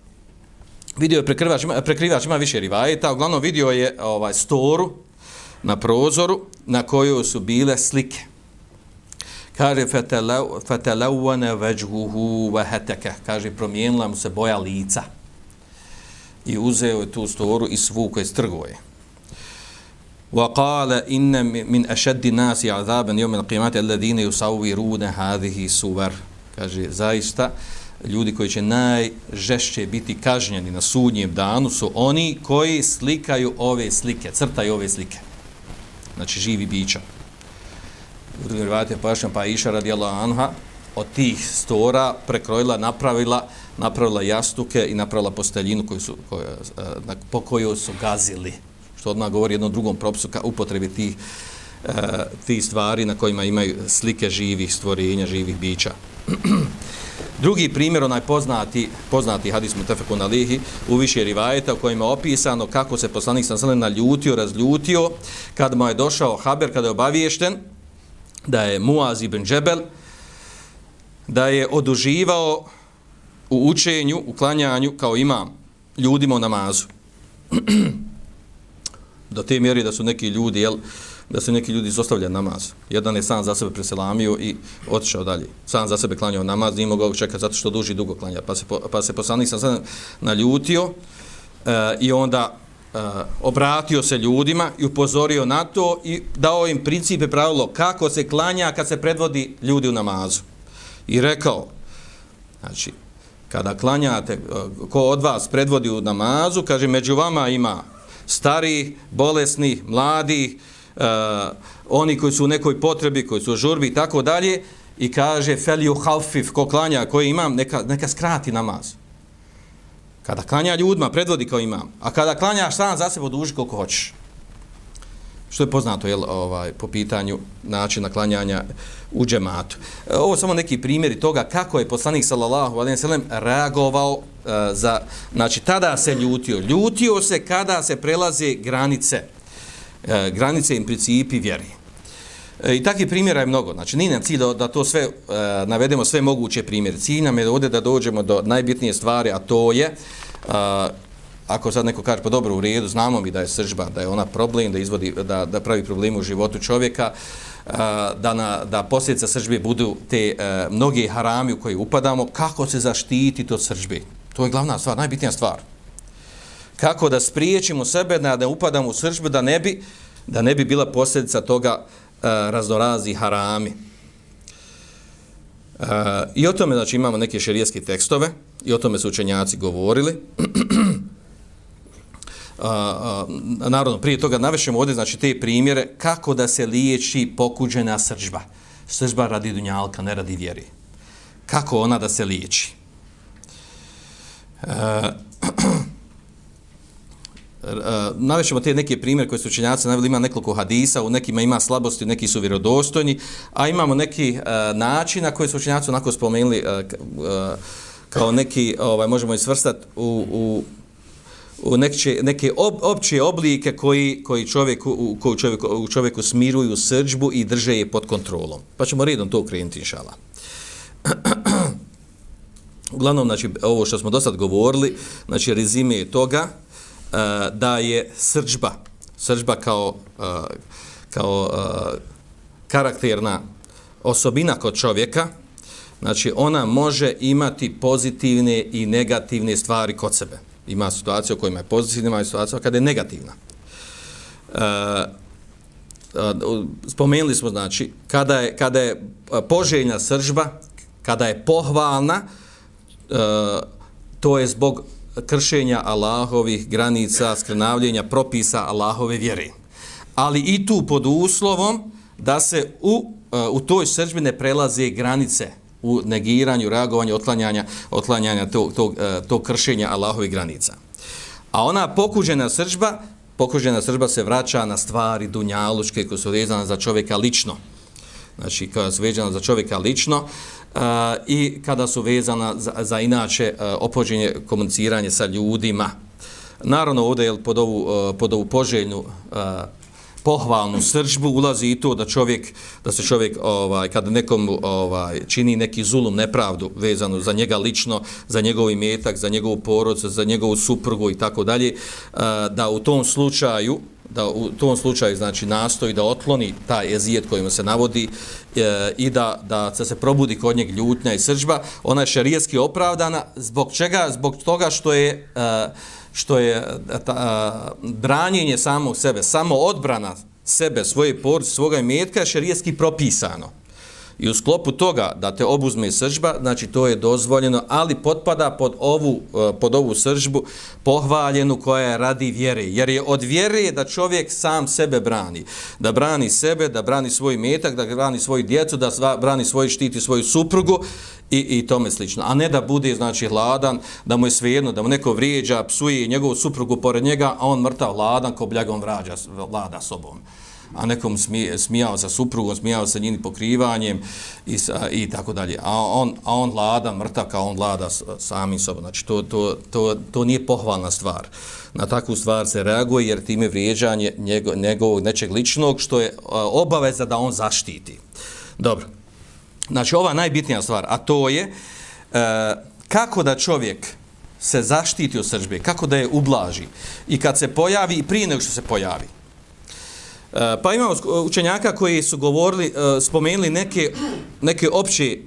vidio je prekrivač, prekrivač ima više rivajeta, uglavnom vidio je ovaj storu na prozoru na kojoj su bile slike. Kaže, fatelavane veđhuhu veheteke. Kaže, promijenila mu se boja lica. I uzeo je tu storu i svuko je strgoje. Wa qala inna min ashaddi nasi azaban yawm al-qiyamati alladhina الصور. hadhihi suwar. Kaže zaista ljudi koji će najžešće biti kažnjeni na sudnjem danu su oni koji slikaju ove slike, crtaju ove slike. Znači živi bića. U drugim rivajatima pojašnjam pa iša radijala Anha od tih stora prekrojila, napravila, napravila jastuke i napravila posteljinu koju su, koja, na, po kojoj su gazili. Što odmah govori jednom drugom propisu ka upotrebi tih, e, tih stvari na kojima imaju slike živih stvorenja, živih bića. Drugi primjer, onaj poznati, poznati hadis Mutafekun Alihi, u više rivajeta u kojima je opisano kako se poslanik sam sada naljutio, razljutio, kad mu je došao Haber, kada je obaviješten, da je Muaz ibn Džebel, da je oduživao u učenju, u klanjanju, kao imam, ljudima u namazu. Do te mjeri da su neki ljudi, jel, da su neki ljudi izostavljali namaz. Jedan je sam za sebe preselamio i otišao dalje. Sam za sebe klanjao namaz, nije mogao čekati zato što duži dugo klanja. Pa se, pa se poslanik sam sada naljutio e, i onda e, obratio se ljudima i upozorio na to i dao im principe pravilo kako se klanja kad se predvodi ljudi u namazu. I rekao, znači, kada klanjate, eh, ko od vas predvodi u namazu, kaže, među vama ima stari, bolesni, mladi, uh, oni koji su u nekoj potrebi, koji su u žurbi i tako dalje, i kaže felju halfif, ko klanja, koji imam, neka, neka skrati namaz. Kada klanja ljudima, predvodi kao imam. A kada klanjaš sam za sebe, duži koliko hoćeš. Što je poznato jel, ovaj, po pitanju načina klanjanja u džematu. Eh, ovo samo neki primjeri toga kako je poslanik sallallahu alejhi ve sellem reagovao uh, za znači tada se ljutio. Ljutio se kada se prelaze granice e, granice i principi vjeri. E, I takvih primjera je mnogo. Znači, nije nam cilj da, da to sve e, navedemo, sve moguće primjere. Cilj nam je ovdje da dođemo do najbitnije stvari, a to je, e, ako sad neko kaže, pa dobro, u redu, znamo mi da je sržba, da je ona problem, da, izvodi, da, da pravi problem u životu čovjeka, e, da, na, da posljedica sržbe budu te e, mnoge harami u koje upadamo, kako se zaštiti od sržbe? To je glavna stvar, najbitnija stvar kako da spriječimo sebe da ne upadamo u sržbu, da ne bi, da ne bi bila posljedica toga e, uh, raznorazi harami. Uh, I o tome znači, imamo neke šerijski tekstove i o tome su učenjaci govorili. Uh, uh, narodno, prije toga navešemo ovdje znači, te primjere kako da se liječi pokuđena sržba. Sržba radi dunjalka, ne radi vjeri. Kako ona da se liječi? Uh, E, navećemo te neke primjere koje su učenjaci naveli, ima nekoliko hadisa, u nekima ima slabosti, neki su vjerodostojni, a imamo neki uh, način na koje su učenjaci onako spomenuli uh, uh, kao neki, ovaj, možemo i svrstati u, u, u neke, neke ob, opće oblike koji, koji čovjeku, u, koji čovjeku, u čovjeku smiruju srđbu i drže je pod kontrolom. Pa ćemo redom to ukrenuti, inšala. Uglavnom, znači, ovo što smo do sad govorili, znači, rezime je toga, E, da je srđba, srđba kao, uh, kao uh, karakterna osobina kod čovjeka, znači ona može imati pozitivne i negativne stvari kod sebe. Ima situacija u kojima je pozitivna, ima situacija kada je negativna. Uh, spomenuli smo znači kada je, kada je poželjna sržba kada je pohvalna to je zbog kršenja Allahovih granica, skrenavljenja propisa Allahove vjere. Ali i tu pod uslovom da se u, e, u toj srđbi ne prelaze granice u negiranju, reagovanju, otlanjanja, otlanjanja tog, tog, e, tog kršenja Allahovih granica. A ona pokuđena srđba, pokuđena srđba se vraća na stvari dunjalučke koje su vezane za čovjeka lično. Znači, koja su vezana za čovjeka lično, a, i kada su vezana za, za inače a, opođenje komuniciranje sa ljudima. Naravno, ovdje je pod ovu, a, pod ovu poželjnu a, pohvalnu srđbu ulazi i to da čovjek da se čovjek ovaj kada nekom ovaj čini neki zulum nepravdu vezano za njega lično za njegov imetak za njegovu porodicu za njegovu suprugu i tako dalje da u tom slučaju da u tom slučaju znači nastoji da otloni taj ezijet kojim se navodi e, i da, da se probudi kod njeg ljutnja i sržba, ona je šerijetski opravdana zbog čega? Zbog toga što je e, što je e, ta, e, branjenje samog sebe, samo odbrana sebe, svoje porodice, svoga imetka je šerijetski propisano. I u sklopu toga da te obuzme sržba, znači to je dozvoljeno, ali potpada pod ovu, e, pod ovu sržbu pohvaljenu koja je radi vjere. Jer je od vjere da čovjek sam sebe brani. Da brani sebe, da brani svoj metak, da brani svoju djecu, da sva, brani svoj štiti svoju suprugu i, i tome slično. A ne da bude znači hladan, da mu je svejedno, da mu neko vrijeđa, psuje njegovu suprugu pored njega, a on mrtav hladan ko bljagom vrađa, vlada sobom a nekom smije, smijao sa suprugom, smijao sa njini pokrivanjem i, i tako dalje. A on, a on vlada, mrtav kao on vlada samim sobom. Znači, to, to, to, to nije pohvalna stvar. Na takvu stvar se reaguje jer time vrijeđanje njego, njegovog nečeg ličnog što je obaveza da on zaštiti. Dobro. Znači, ova najbitnija stvar, a to je e, kako da čovjek se zaštiti od sržbe, kako da je ublaži i kad se pojavi i prije nego što se pojavi. E, pa imamo učenjaka koji su govorili, e, spomenuli neke, neke opće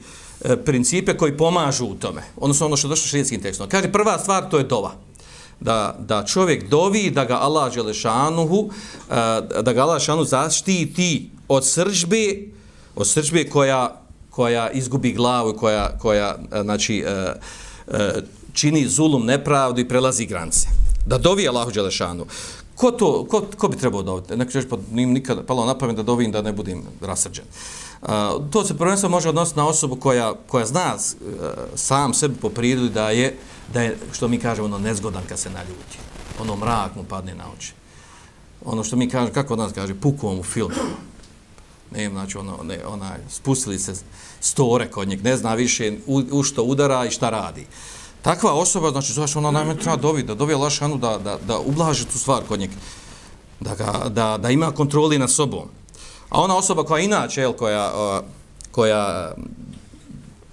e, principe koji pomažu u tome. Odnosno ono što je došlo šrijetskim tekstom. Kaže, prva stvar to je dova. Da, da čovjek dovi, da ga Allah Želešanuhu, da ga Allah Želešanuhu zaštiti od sržbe, od sržbe koja, koja izgubi glavu, koja, koja znači, čini zulum, nepravdu i prelazi granice. Da dovi Allahu Đelešanu. Ko, to, ko, ko bi trebao dobiti? Neko ćeš pa nim nikad palo na pamet da dovim da ne budem rasrđen. Uh, e, to se prvenstveno može odnositi na osobu koja, koja zna uh, sam sebi po prirodi da je, da je, što mi kažemo, ono nezgodan kad se naljuti. Ono mrak mu padne na oči. Ono što mi kažemo, kako od nas kaže, pukom u film. Ne, znači, ono, ne, onaj, spustili se store kod njeg, ne zna više u, u što udara i šta radi. Uh, Takva osoba, znači, zoveš, ona najmanje treba dobiti, da dobije Lašanu, da, da, da ublaži tu stvar kod njeg, da, ga, da, da ima kontroli nad sobom. A ona osoba koja inače, jel, koja, koja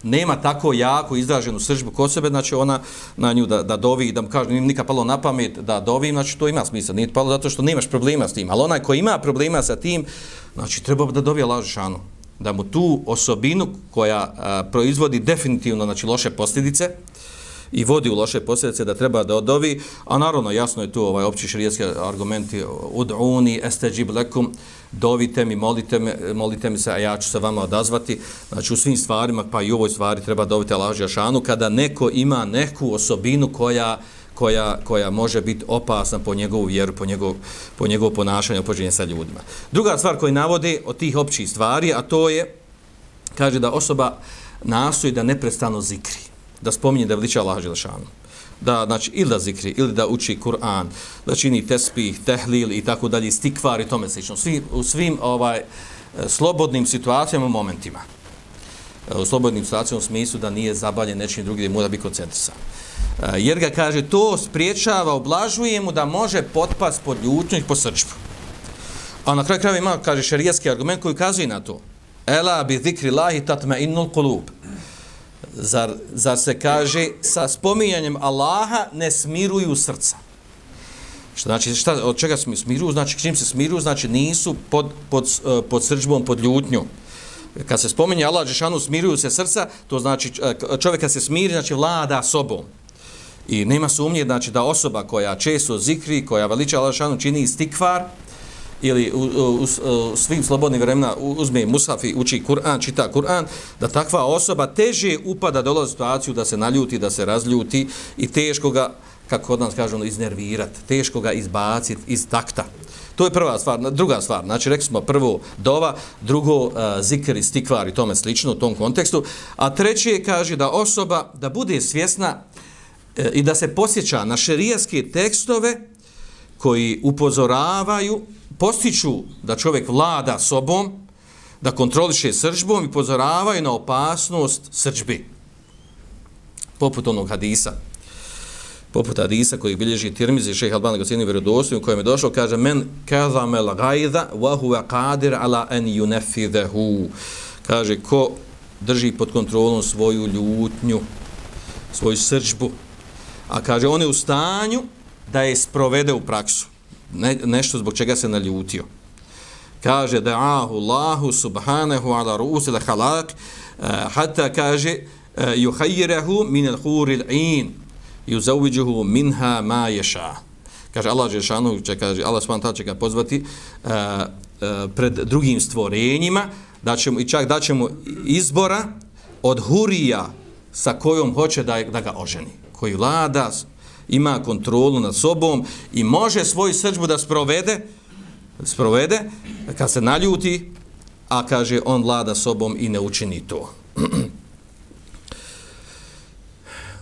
nema tako jako izraženu sržbu kod sebe, znači ona na nju da, da dovi, da mu kaže, nije nikad palo na pamet da dovi, znači to ima smisla, nije palo zato što nemaš problema s tim, ali onaj koji ima problema sa tim, znači treba da dobije Lašanu, da mu tu osobinu koja a, proizvodi definitivno, znači loše posljedice, i vodi u loše posljedice da treba da odovi, a naravno jasno je tu ovaj opći širijetski argumenti ud'uni estajib lekum dovite mi, molite, me, molite mi se, a ja ću se vama odazvati. Znači u svim stvarima, pa i u ovoj stvari treba dobiti Allah Žešanu, kada neko ima neku osobinu koja, koja, koja može biti opasna po njegovu vjeru, po njegov, po njegov ponašanje, opođenje sa ljudima. Druga stvar koju navode od tih općih stvari, a to je, kaže da osoba nastoji da neprestano zikri da spominje da veliča Allah Želešanu. Da, znači, ili da zikri, ili da uči Kur'an, da čini tespih, tehlil i tako dalje, stikvar i tome slično. Svi, u svim ovaj slobodnim situacijama, momentima. U slobodnim situacijama u smislu da nije zabaljen nečim drugim, da mora biti koncentrisan. Eh, jer ga kaže, to spriječava, oblažuje mu da može potpast pod ljutnju i pod srčbu. A na kraju krajeva ima, kaže, šarijetski argument koji ukazuje na to. Ela bi zikri lahi tatme innul kolub zar, zar se kaže sa spominjanjem Allaha ne smiruju srca. Što znači, šta, od čega se smiruju? Znači, čim se smiruju, znači nisu pod, pod, eh, pod srđbom, pod ljutnjom. Kad se spominje Allah, Žešanu, smiruju se srca, to znači eh, čovjek kad se smiri, znači vlada sobom. I nema sumnje, znači da osoba koja često zikri, koja veliča Allah, Žešanu, čini istikvar, ili u, u, u svim slobodnim vremena uzme musaf i uči Kur'an, čita Kur'an, da takva osoba teže upada dolazi situaciju da se naljuti, da se razljuti i teško ga, kako od nas kažemo, ono, iznervirati, teško ga izbaciti iz takta. To je prva stvar. Druga stvar, znači rekli smo prvo dova, drugo uh, zikr i stikvar i tome slično u tom kontekstu, a treće kaže da osoba da bude svjesna e, i da se posjeća na šerijaske tekstove koji upozoravaju postiču da čovjek vlada sobom, da kontroliše srđbom i pozoravaju na opasnost srđbi. Poput onog hadisa. Poput hadisa koji bilježi Tirmizi, šeha Albana Gosini Verodosu, u kojem je došao, kaže, men kazame lagajda wa huwa qadir ala en yunefidehu. Kaže, ko drži pod kontrolom svoju ljutnju, svoju srđbu, a kaže, on je u stanju da je sprovede u praksu ne, nešto zbog čega se naljutio. Kaže da ahu Allahu subhanahu ala ru'usi la halak uh, hatta kaže eh, uh, min al-hur al-ain yuzawijuhu minha ma yasha. Kaže Allah je će kaže Allah subhanahu će ga pozvati uh, uh, pred drugim stvorenjima da ćemo i čak da ćemo izbora od hurija sa kojom hoće da, da ga oženi. Koji vlada ima kontrolu nad sobom i može svoju srđbu da sprovede, sprovede kad se naljuti, a kaže on vlada sobom i ne učini to.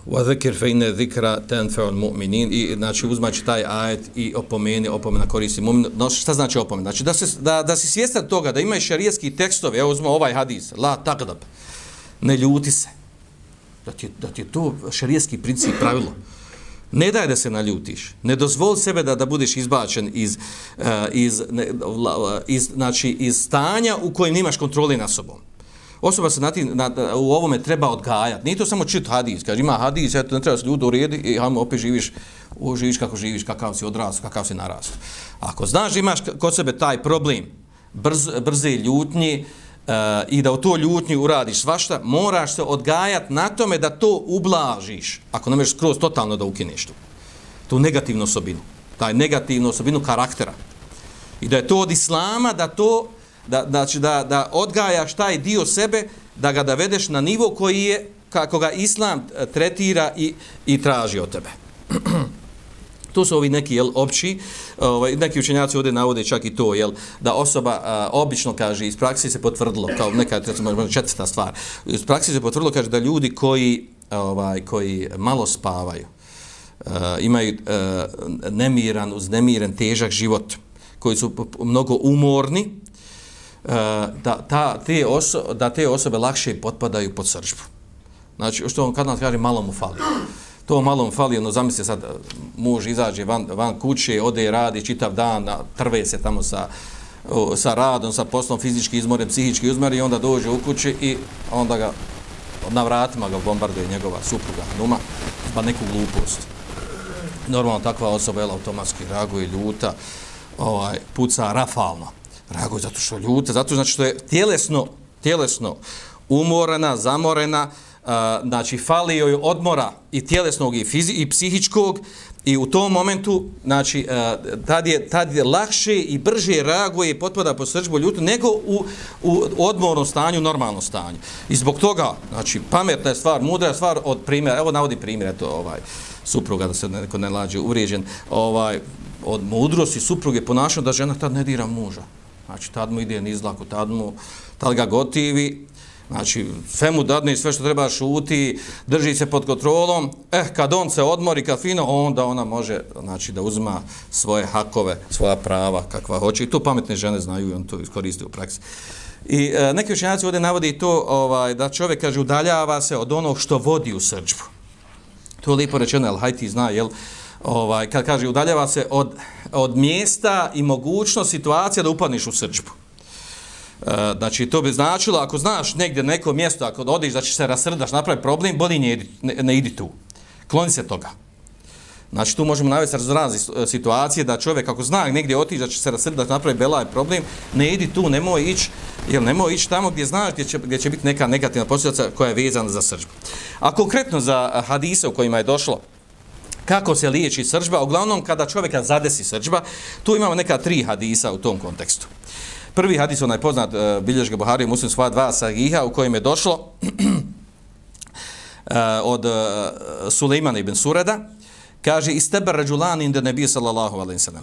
wa zikr fa inna zikra tanfa'u al-mu'minin. I znači uzmaći taj ajet i opomeni opomena koristi mu'min. No šta znači opomena? Znači da se da da si svjestan toga da imaš šerijski tekstovi evo uzmo ovaj hadis la taqdab ne ljuti se. Da ti da ti to šerijski princip pravilo ne daj da se naljutiš ne dozvoli sebe da da budeš izbačen iz uh, iz, ne, iz znači iz stanja u kojem nemaš kontrole nad sobom osoba se na, ti, na, u ovome treba odgajati. Nije to samo čit hadis. Kaže, ima hadis, eto, ne treba se ljudi uredi i hajmo, opet živiš, u, živiš kako živiš, kakav si odrastu, kakav si narastu. Ako znaš imaš kod sebe taj problem, brz, brze ljutnji, uh, i da u to ljutnji uradiš svašta, moraš se odgajati na tome da to ublažiš. Ako ne možeš skroz totalno da ukineš tu. Tu negativnu osobinu. Taj negativnu osobinu karaktera. I da je to od islama, da to da, znači da, da odgajaš taj dio sebe, da ga dovedeš na nivo koji je, kako ga islam tretira i, i traži od tebe. to su ovi neki jel, opći, ovaj, neki učenjaci ovdje navode čak i to, jel, da osoba a, obično kaže, iz praksi se potvrdilo, kao neka recimo, četvrta stvar, iz praksi se potvrdilo, kaže da ljudi koji, ovaj, koji malo spavaju, a, imaju a, nemiran, uznemiren, težak život, koji su mnogo umorni, e, da, ta, te oso, da te osobe lakše potpadaju pod sržbu. Znači, što on kad nas kaže, malo mu fali. To malo fali, ono, zamisli sad, muž izađe van, van kuće, ode i radi čitav dan, trve se tamo sa, sa radom, sa poslom, fizički izmoren, psihički izmore i onda dođe u kući i onda ga na vratima ga bombarduje njegova supruga, numa, pa neku glupost. Normalno takva osoba je automatski reaguje, ljuta, ovaj, puca rafalno reaguje zato što ljuta, zato znači što je tjelesno, tjelesno umorena, zamorena, a, znači fali joj odmora i tjelesnog i, fizi, i psihičkog i u tom momentu, znači, tad, je, tad je lakše i brže reaguje i potpada po srđbu ljutu nego u, u odmornom stanju, normalnom stanju. I zbog toga, znači, pametna je stvar, mudra je stvar od primjera, evo navodi primjer, eto, ovaj, supruga, da se neko ne lađe uvrijeđen, ovaj, od mudrosti supruge ponašao da žena tad ne dira muža. Znači, tad mu ide nizlako, tad, mu, tad ga gotivi, znači, sve mu dadne sve što treba šuti, drži se pod kontrolom, eh, kad on se odmori, kad fino, onda ona može, znači, da uzma svoje hakove, svoja prava, kakva hoće. I to pametne žene znaju i on to iskoristi u praksi. I e, neki učenjaci ovdje navodi to ovaj, da čovjek, kaže, udaljava se od onog što vodi u srđbu. To je lijepo rečeno, jel, hajti zna, jel, ovaj, kad kaže udaljava se od, od mjesta i mogućnost situacija da upadneš u srđbu. E, znači, to bi značilo, ako znaš negdje neko mjesto, ako odiš da ćeš se rasrdaš, napravi problem, bodi ne, ne, ne idi tu. Kloni se toga. Znači, tu možemo navesti razne e, situacije da čovjek, ako zna negdje otići da će se rasrdaš, napravi belaj problem, ne idi tu, nemoj ići, jer nemoj ići tamo gdje znaš gdje će, gdje će biti neka negativna posljedica koja je vezana za sržbu A konkretno za e, hadise u kojima je došlo, kako se liječi sržba uglavnom kada čovjeka zadesi sržba tu imamo neka tri hadisa u tom kontekstu. Prvi hadis, onaj poznat, e, uh, bilježga Buhari, muslim sva dva sahiha, u kojem je došlo uh, od e, uh, Sulejmana ibn Sureda, kaže, istebar rađulan inda nebije sallallahu alaihi sallam.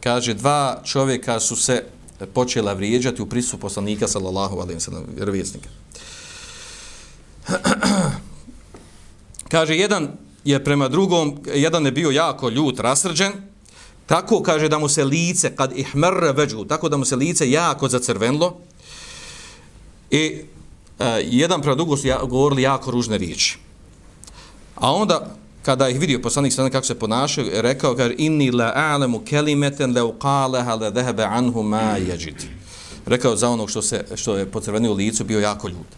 Kaže, dva čovjeka su se počela vrijeđati u prisu poslanika sallallahu alaihi sallam, vjerovjesnika. kaže, jedan je prema drugom, jedan je bio jako ljut, rasrđen, tako kaže da mu se lice, kad ihmerre veđu, tako da mu se lice jako zacrvenlo, i e, jedan prema drugom su ja, govorili jako ružne riječi. A onda, kada ih vidio poslanik sada kako se ponašaju, rekao, kaže, inni la a'lemu kelimeten le uqaleha le dehebe anhu ma jeđiti. Rekao za onog što, se, što je pocrvenio licu, bio jako ljut.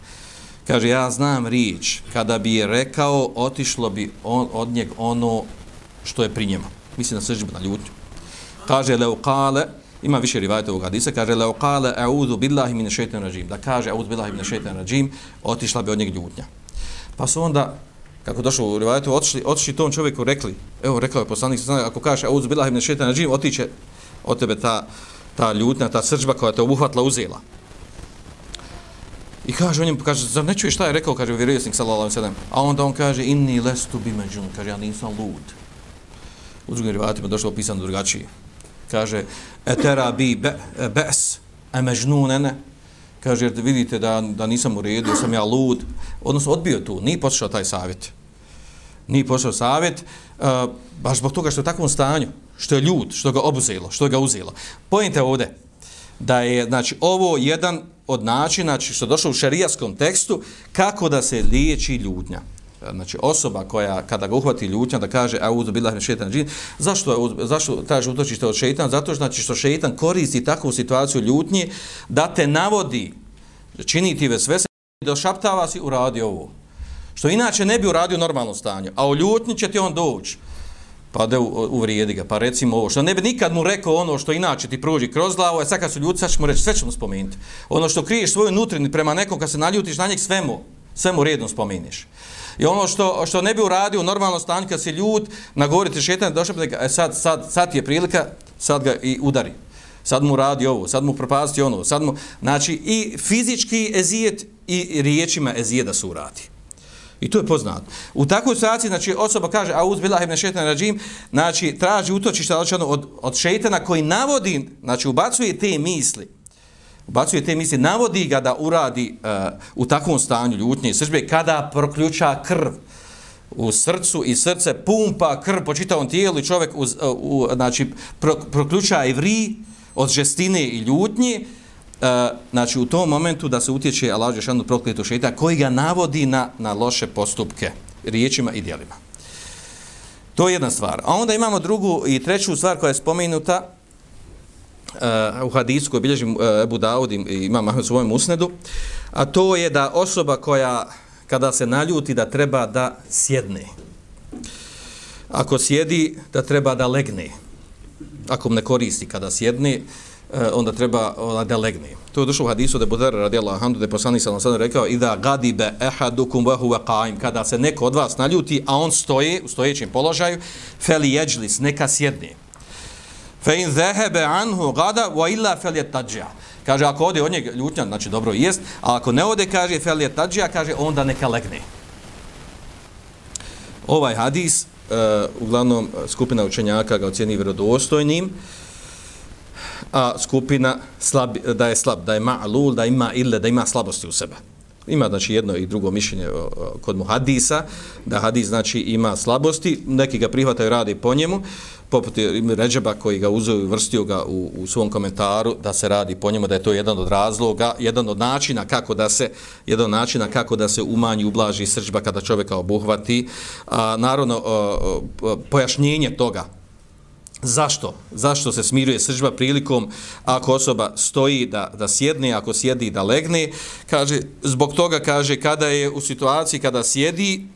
Kaže, ja znam riječ, kada bi je rekao, otišlo bi on, od njeg ono što je pri njemu. Mislim na srđbu, na ljutnju. Kaže, leukale, ima više rivajta ovog hadisa, kaže, leukale, e'udhu billahi mine šeitan rađim. Da kaže, e'udhu billahi mine šeitan rađim, otišla bi od njeg ljutnja. Pa su onda, kako došlo u rivajtu, otišli, otišli tom čovjeku, rekli, evo, rekao je poslanik, ako kaže, e'udhu billahi mine šeitan rađim, otiće od tebe ta, ta ljutnja, ta srđba koja te obuhvatla, uzela. I kaže on njemu, kaže, zar ne čuješ šta je rekao, kaže vjerovjesnik sallallahu alejhi ve sellem. A onda on kaže, inni lestu bi međun, kaže, ja nisam lud. U drugim rivatima došlo opisano drugačije. Kaže, etera bi be, bes, e međnunene. Kaže, jer vidite da, da nisam u redu, sam ja lud. Odnosno, odbio tu, nije poslušao taj savjet. nije poslušao savjet, uh, baš zbog toga što je u takvom stanju, što je ljud, što ga obuzelo, što ga uzelo. Pojente ovdje, da je znači, ovo jedan od načina, znači, što je došlo u šarijaskom tekstu, kako da se liječi ljudnja. Znači, osoba koja, kada ga uhvati ljutnja, da kaže, a billahi bilah šeitan džin, zašto, zašto traži utočište od šejtana Zato znači, što šejtan koristi takvu situaciju ljutnje, da te navodi, čini ti sve da šaptava si, uradi ovo. Što inače ne bi uradio normalno stanje, a u ljutnji će ti on doći pa da uvrijedi ga, pa recimo ovo, što ne bi nikad mu rekao ono što inače ti prođi kroz glavu, a sad kad su ljudi, sad ćemo reći, sve ćemo spomenuti. Ono što kriješ svoju nutrini prema nekom, kad se naljutiš na njeg, sve mu, sve mu redno spomeniš. I ono što, što ne bi uradio u normalnom stanju, kad si ljut, nagovoriti šetan, došao bi da e, sad, sad, sad je prilika, sad ga i udari. Sad mu radi ovo, sad mu propasti ono, sad mu, znači i fizički ezijet i riječima ezijeda su uradi. I to je poznato. U takvoj situaciji, znači, osoba kaže, a uzbilah ibn šetan rađim, znači, traži utočište znači, ono, od, od šetana koji navodi, znači, ubacuje te misli, ubacuje te misli, navodi ga da uradi uh, u takvom stanju ljutnje i sržbe, kada proključa krv u srcu i srce pumpa krv po čitavom tijelu i čovjek uz, uh, u, znači, pro, proključa i vri od žestine i ljutnje, E, znači u tom momentu da se utječe Allah Žešanu prokletu šeita koji ga navodi na, na loše postupke riječima i dijelima. To je jedna stvar. A onda imamo drugu i treću stvar koja je spomenuta uh, u hadisu koji bilježi uh, eh, Ebu Daud i ima Mahmed svojom usnedu, a to je da osoba koja kada se naljuti da treba da sjedne. Ako sjedi, da treba da legne. Ako ne koristi kada sjedne, uh, onda treba da legne. To je došlo u hadisu da Budar radijallahu anhu da poslanik sallallahu alejhi ve rekao ida gadiba ahadukum wa huwa qa'im kada se neko od vas naljuti a on stoji u stojećem položaju feli yajlis neka sjedne. Fe in zehebe anhu gada wa illa falyatajja. Kaže ako ode od njega ljutnja znači dobro jest, a ako ne ode kaže falyatajja kaže onda neka legne. Ovaj hadis uh, uglavnom skupina učenjaka ga ocjeni vjerodostojnim a skupina slab, da je slab, da je ma'lul, da ima ille, da ima slabosti u sebe. Ima znači jedno i drugo mišljenje kod muhadisa, da hadis znači ima slabosti, neki ga prihvataju radi po njemu, poput e, Ređeba koji ga uzeo i vrstio ga u, u svom komentaru da se radi po njemu, da je to jedan od razloga, jedan od načina kako da se jedan od načina kako da se umanji, ublaži srđba kada čovjeka obuhvati. A, naravno, pojašnjenje toga, Zašto? Zašto se smiruje sržba prilikom ako osoba stoji da, da sjedne, ako sjedi da legne? Kaže, zbog toga kaže kada je u situaciji kada sjedi,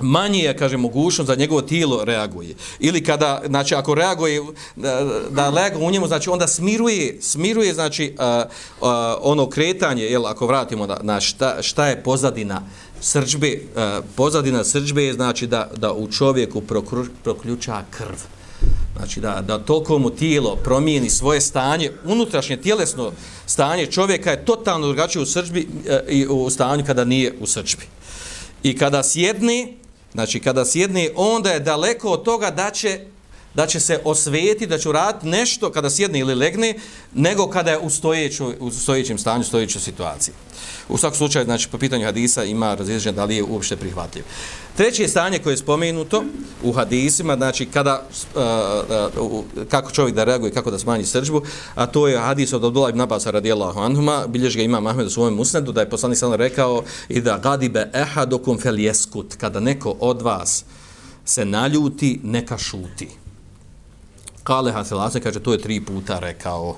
manje je, kaže, mogućnost da njegovo tijelo reaguje. Ili kada, znači, ako reaguje da, da lega u njemu, znači, onda smiruje, smiruje, znači, a, a, ono kretanje, jel, ako vratimo na, na šta, šta je pozadina srđbe, a, pozadina srđbe je, znači, da, da u čovjeku proključa krv. Znači da, da toliko mu tijelo promijeni svoje stanje, unutrašnje tjelesno stanje čovjeka je totalno drugačije u srđbi e, i u stanju kada nije u srđbi. I kada sjedni, znači kada sjedni, onda je daleko od toga da će da će se osvijeti, da će uraditi nešto kada sjedne ili legne, nego kada je u, stojeću, u stojećem stanju, stojećoj situaciji. U svakom slučaju, znači, po pitanju hadisa ima različenje da li je uopšte prihvatljiv. Treće stanje koje je spomenuto u hadisima, znači, kada, uh, uh, kako čovjek da reaguje, kako da smanji srđbu, a to je hadis od Abdullah ibn Abbas radijallahu anhuma, bilješ ga ima Mahmed u svojem musnedu, da je poslanik sam rekao i da gadibe ehadokum fel jeskut, kada neko od vas se naljuti, neka šuti. Kale Haselase kaže, to je tri puta rekao.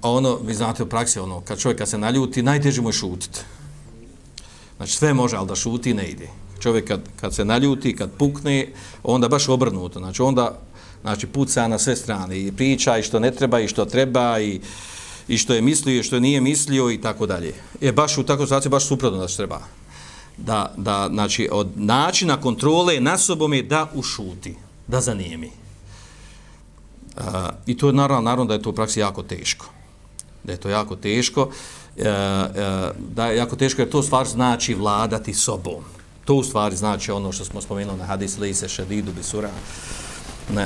A ono, vi znate u praksi, ono, kad čovjek se naljuti, najteže mu je šutiti. Znači, sve može, ali da šuti ne ide. Čovjek kad, kad se naljuti, kad pukne, onda baš obrnuto. Znači, onda znači, puca na sve strane. I priča i što ne treba i što treba i, i što je mislio i što nije mislio i tako dalje. Je baš u takvoj situaciji baš suprotno da se treba. Da, da, znači, od načina kontrole na sobom je da ušuti da zanijemi. Uh, I to je naravno, naravno da je to u praksi jako teško. Da je to jako teško. e, e, da je jako teško jer to stvar znači vladati sobom. To u stvari znači ono što smo spomenuli na hadis Lise Šedidu Bisura.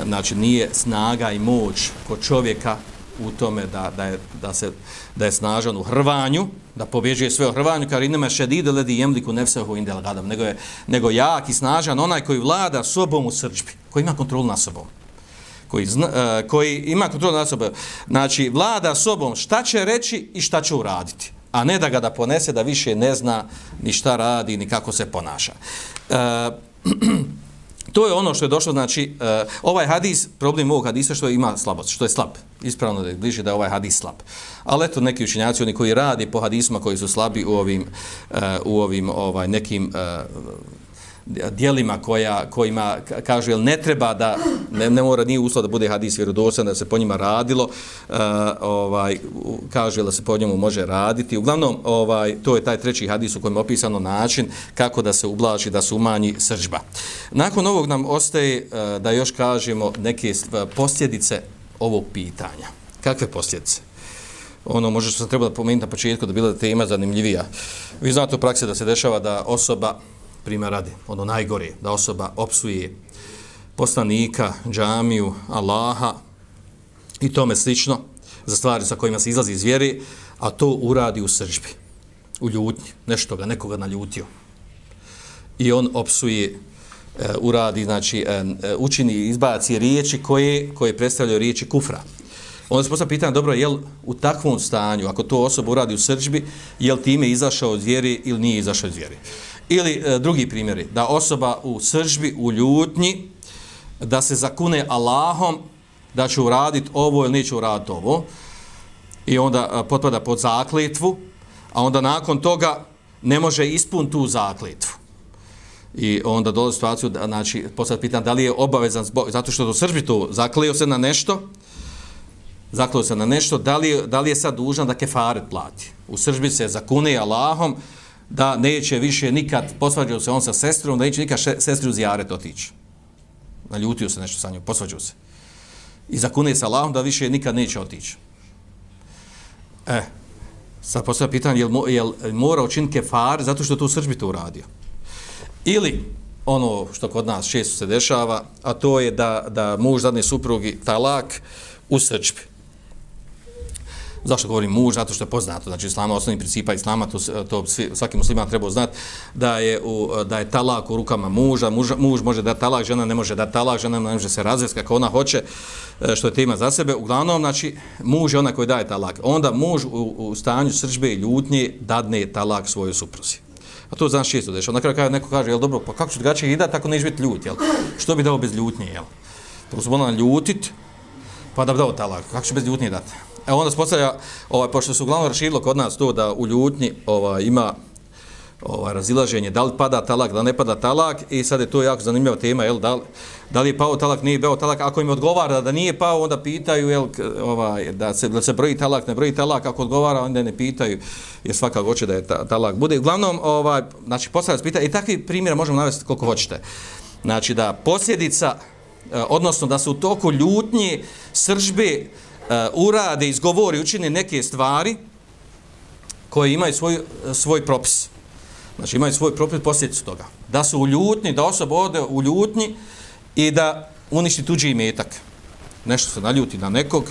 Znači nije snaga i moć kod čovjeka u tome da, da, je, da, se, da je snažan u hrvanju, da pobjeđuje sve u hrvanju, kar inama šedide ledi jemliku nefsehu indel gadam, nego je nego jak i snažan onaj koji vlada sobom u srđbi, koji ima kontrolu na sobom. Koji, zna, uh, koji ima kontrolu na sobom. Znači, vlada sobom šta će reći i šta će uraditi. A ne da ga da ponese, da više ne zna ni šta radi, ni kako se ponaša. Uh, To je ono što je došlo, znači, uh, ovaj hadis, problem ovog hadisa što ima slabost, što je slab. Ispravno da je bliže da je ovaj hadis slab. Ali eto, neki učinjaci, oni koji radi po hadisma koji su slabi u ovim, uh, u ovim ovaj, nekim uh, dijelima koja, kojima kažu, jel ne treba da, ne, ne mora, nije uslov da bude hadis vjerodosan, da se po njima radilo, uh, ovaj, kažu, da se po njemu može raditi. Uglavnom, ovaj, to je taj treći hadis u kojem je opisano način kako da se ublaži, da se umanji sržba. Nakon ovog nam ostaje uh, da još kažemo neke eh, posljedice ovog pitanja. Kakve posljedice? ono može što sam trebao da pomenuti na početku da bila tema zanimljivija. Vi znate u praksi da se dešava da osoba primjer radi, ono najgore, da osoba opsuje poslanika, džamiju, Allaha i tome slično za stvari sa kojima se izlazi iz vjeri, a to uradi u sržbi, u ljutnji, nešto ga, nekoga naljutio. I on opsuje, e, uradi, znači, e, e, učini, izbaci riječi koje, koje predstavljaju riječi kufra. Onda se postavlja pitanje, dobro, jel u takvom stanju, ako to osoba uradi u srđbi, jel time izašao od vjeri ili nije izašao od vjeri? Ili e, drugi primjeri, da osoba u sržbi, u ljutnji, da se zakune Allahom, da će uraditi ovo ili neće uraditi ovo, i onda e, potpada pod zakletvu, a onda nakon toga ne može ispun tu zakletvu. I onda dolazi situaciju, da, znači, posljedno pitan da li je obavezan zbog, zato što do sržbi to zakleo se na nešto, zakleo se na nešto, da li, da li je sad dužan da kefaret plati. U sržbi se zakune Allahom, da neće više nikad, posvađao se on sa sestrom, da neće nikad sestri u zijaret otići. Naljutio se nešto sa njom, posvađao se. I zakune se Allahom da više nikad neće otići. E, sad postavlja pitanje, jel, jel mora učiniti kefar zato što to u srđbi to uradio? Ili, ono što kod nas često se dešava, a to je da, da muž zadne suprugi talak u srđbi. Zašto govorim muž? Zato što je poznato, znači islama, osnovni principa islama, to, to svi, svaki musliman treba znati, da je, u, da je talak u rukama muža, muž, muž može da talak, žena ne može da talak, žena ne može se razvesti kako ona hoće, e, što je tema za sebe. Uglavnom, znači, muž je ona koji daje talak. Onda muž u, u stanju srđbe i ljutnje dadne talak svojoj supruzi. A to znaš često dešava. Na kraju neko kaže, jel dobro, pa kako ću drugačije ida, tako neće biti ljut, jel? Što bi dao bez ljutnje, jel? To se ona ljutit, pa da bi dao talak. Kako će bez ljutnje dati? E onda se postavlja, ovaj, pošto su uglavnom raširilo kod nas to da u ljutnji ovaj, ima ovaj, razilaženje, da li pada talak, da ne pada talak, i sad je to jako zanimljiva tema, jel, da, li, da li je pao talak, nije pao talak, ako im odgovara da nije pao, onda pitaju, jel, ovaj, da, se, da se broji talak, ne broji talak, ako odgovara, onda ne pitaju, jer svaka hoće da je ta, talak bude. Uglavnom, ovaj, znači, postavlja se pitanje, i takvi primjera možemo navesti koliko hoćete. Znači, da posljedica, e, odnosno da se u toku ljutnje, sržbe, uh, urade, izgovori, učine neke stvari koje imaju svoj, uh, svoj propis. Znači imaju svoj propis posljedicu toga. Da su u ljutni, da osoba ode u ljutni i da uništi tuđi imetak. Nešto se naljuti na nekog,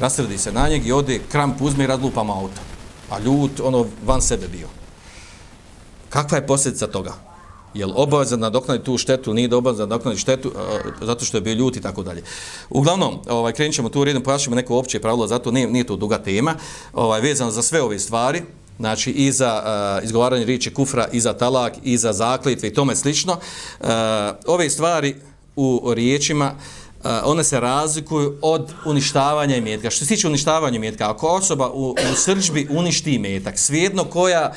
rasredi se na njeg i ode kramp uzme i razlupama auto. A ljut, ono, van sebe bio. Kakva je posljedica toga? Jel obavezan nadoknadi tu štetu, nije da obavezan nadoknadi štetu uh, zato što je bio ljut i tako dalje. Uglavnom, ovaj, krenut ćemo tu redom, pojašnjamo neko opće pravilo, zato nije, nije to duga tema, ovaj, vezano za sve ove stvari, znači i za uh, izgovaranje riječi kufra, i za talak, i za zakljetve i tome slično. Uh, ove stvari u riječima, uh, one se razlikuju od uništavanja imetka. Što se tiče uništavanja imetka, ako osoba u, u srđbi uništi imetak, svijedno koja,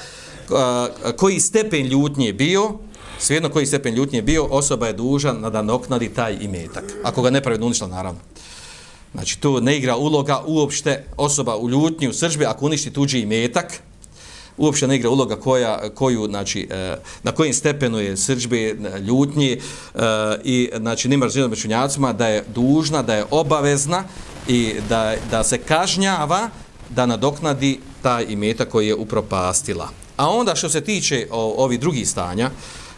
uh, koji stepen ljutnje bio, Svejedno koji stepen ljutnje bio, osoba je dužan da noknadi taj imetak. Ako ga nepravedno uništila, naravno. Znači, tu ne igra uloga uopšte osoba u ljutnji, u sržbi, ako uništi tuđi imetak, uopšte ne igra uloga koja, koju, znači, e, na kojim stepenu je sržbi e, ljutnji e, i, znači, nima razvijenom mečunjacima da je dužna, da je obavezna i da, da se kažnjava da nadoknadi taj imetak koji je upropastila. A onda što se tiče o, ovih drugih stanja,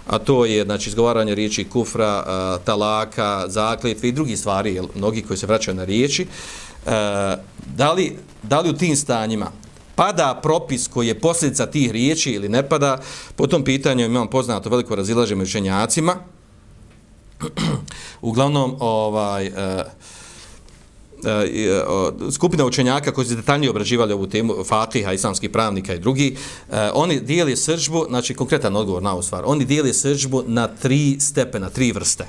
a to je znači izgovaranje riječi kufra, a, talaka, zakletve i drugi stvari, jel, mnogi koji se vraćaju na riječi, a, da li, da li u tim stanjima pada propis koji je posljedica tih riječi ili ne pada, po tom pitanju imam poznato veliko razilaže među učenjacima. Uglavnom, ovaj, uh, Eh, eh, skupina učenjaka koji su detaljnije obrađivali ovu temu, Fatiha, islamskih pravnika i drugi, eh, oni dijeli sržbu, znači konkretan odgovor na ovu stvar, oni dijeli sržbu na tri stepena, tri vrste.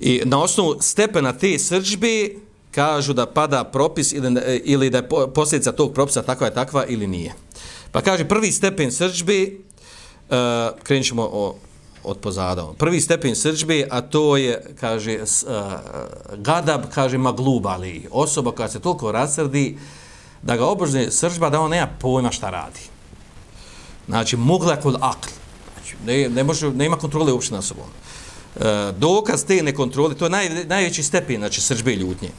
I na osnovu stepena te sržbe kažu da pada propis ili, ili da je posljedica tog propisa takva je takva ili nije. Pa kaže prvi stepen sržbe, krenut ćemo o, od pozada. Prvi stepen srđbe, a to je, kaže, uh, gadab, kaže, maglubali. Osoba koja se toliko rasrdi, da ga obožne srđba, da on nema pojma šta radi. Znači, muglekul akl. Znači, ne, ne, može, ne ima kontrole uopšte na sobom. Uh, dokaz te nekontrole, to je naj, najveći stepen, znači, srđbe i ljutnje.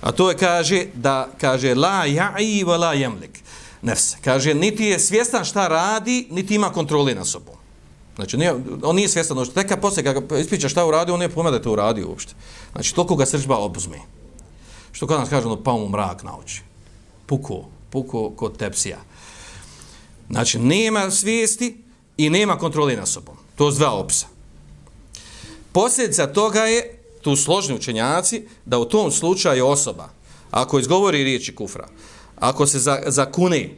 A to je kaže da kaže la ja'i wa la yamlik. Nefse. Kaže niti je svjestan šta radi, niti ima kontrole na sobom. Znači nije, on nije svjestan, znači, no što teka posle kada ispriča šta uradio, on nije pojma da je to uradio uopšte. Znači toliko ga srđba obuzme. Što kada nas kaže ono pa mu mrak na oči. Puko, puko kod tepsija. Znači nema svijesti i nema kontrole na sobom. To je dva opsa. Posljedica toga je tu složni učenjaci, da u tom slučaju osoba, ako izgovori riječi kufra, ako se zakune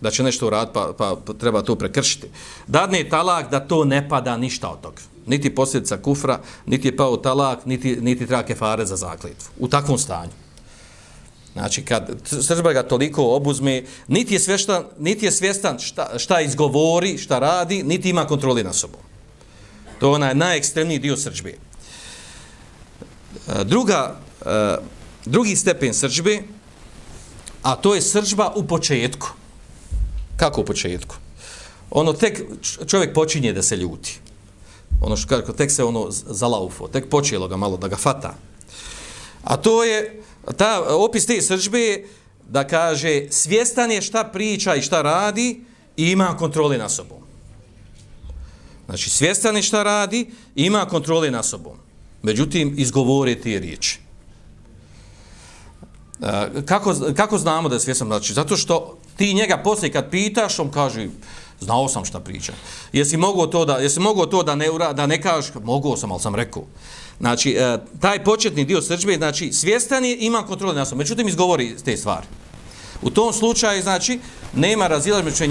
da će nešto uraditi pa, pa, pa treba to prekršiti, dadne talak da to ne pada ništa od toga. Niti posljedica kufra, niti je pao talak, niti, niti treba kefare za zakletvu. U takvom stanju. Znači, kad sržba ga toliko obuzme, niti je svjestan, niti je svjestan šta, šta izgovori, šta radi, niti ima kontroli na sobom. To je onaj najekstremniji dio sržbe. E, druga, e, drugi stepen srđbe, a to je srđba u početku. Kako u početku? Ono tek čovjek počinje da se ljuti. Ono što kako tek se ono zalaufo, tek počelo ga malo da ga fata. A to je, ta opis te sržbe da kaže svjestan je šta priča i šta radi i ima kontrole na sobom. Znači svjestan je šta radi i ima kontrole na sobom. Međutim, izgovore te riječi. E, kako, kako znamo da je svjesno? Znači, zato što ti njega poslije kad pitaš, on kaže, znao sam šta priča. Jesi mogao to da, jesi mogao to da ne, ura, da ne kažeš? Mogao sam, ali sam rekao. Znači, e, taj početni dio srđbe, znači, svjestan je, ima kontrole na sobom. Međutim, izgovori te stvari. U tom slučaju, znači, nema razilaž među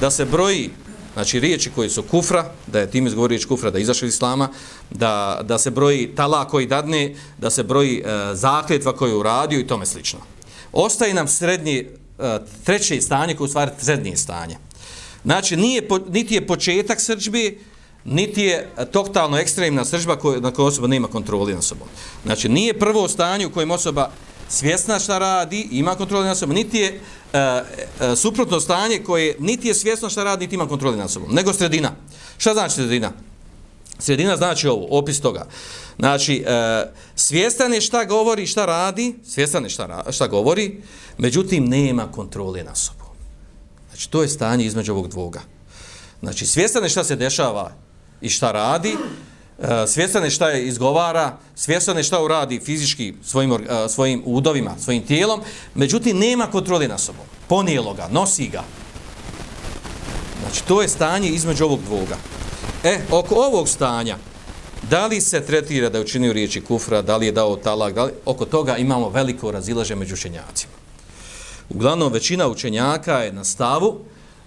da se broji znači riječi koje su kufra, da je tim izgovori riječ kufra, da izašli iz islama, da, da se broji tala koji dadne, da se broji e, zakljetva koju uradio i tome slično. Ostaje nam srednji, E, treće stanje koje je u stvari srednje stanje. Znači, nije, niti je početak srđbi, niti je totalno ekstremna srđba koju, na kojoj osoba nema kontroli na sobom. Znači, nije prvo stanje u kojem osoba svjesna šta radi, ima kontroli na sobom, niti je e, e, suprotno stanje koje niti je svjesno šta radi, niti ima kontroli na sobom, nego sredina. Šta znači sredina? Sredina znači ovo, opis toga. Znači, e, svjestan je šta govori, šta radi, svjestan je šta, šta govori, međutim, nema kontrole na sobom. Znači, to je stanje između ovog dvoga. Znači, svjestan je šta se dešava i šta radi, E, svjestan je šta je izgovara, svjestan je šta uradi fizički svojim, e, svojim udovima, svojim tijelom, međutim nema kontrole na sobom. Ponijelo ga, nosi ga. Znači, to je stanje između ovog dvoga. E, oko ovog stanja, da li se tretira da je učinio riječi kufra, da li je dao talak, da li, oko toga imamo veliko razilaže među učenjacima. Uglavnom, većina učenjaka je na stavu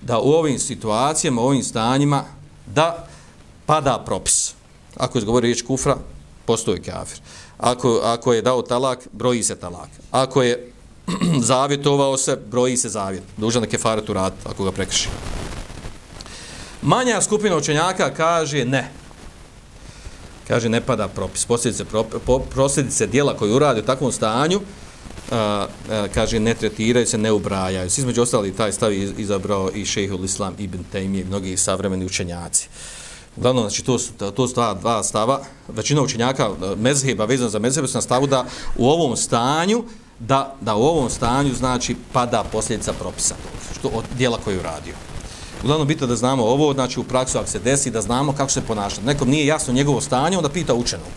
da u ovim situacijama, u ovim stanjima, da pada propis ako je izgovori riječ kufra, postoji kafir. Ako, ako je dao talak, broji se talak. Ako je zavjetovao se, broji se zavjet. Dužan da kefaretu rad, ako ga prekriši. Manja skupina učenjaka kaže ne. Kaže ne pada propis. Posljedice, pro, posljedice dijela koji uradi u takvom stanju, a, a, kaže ne tretiraju se, ne ubrajaju. Svi između ostali taj stav izabrao i Šehul islam ibn Taymi i mnogi savremeni učenjaci. Uglavnom, znači, to, to su dva stava. Većina učenjaka e, mezheba, vezan za mezheba, su na stavu da u ovom stanju, da, da u ovom stanju, znači, pada posljedica propisa što, od dijela koju je uradio. Uglavnom, bitno da znamo ovo, znači, u praksu, ako se desi, da znamo kako se ponašati. Nekom nije jasno njegovo stanje, onda pita učenog.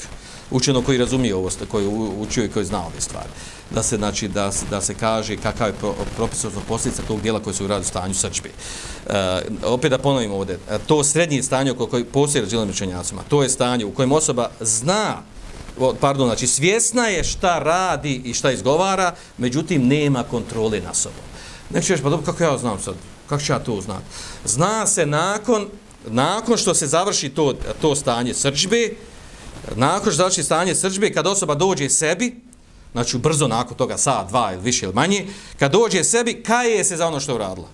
Učenog koji razumije ovo, koji učio i koji zna ove stvari. Da se, znači, da, da se kaže kakav je pro, propisovno posljedica tog dijela koji se u radu stanju srčbe. E, opet da ponovim ovdje, e, to srednje stanje oko koje postoje razdijelom učenjacima, to je stanje u kojem osoba zna pardon, znači svjesna je šta radi i šta izgovara, međutim nema kontrole na sobom. Neće reći, pa dobro, kako ja znam sad? Kako ću ja to znam? Zna se nakon, nakon što se završi to, to stanje srđbe, nakon što završi stanje srđbe, kad osoba dođe sebi, znači brzo nakon toga, sad, dva ili više ili manje, kad dođe sebi, kaje se za ono što je uradila.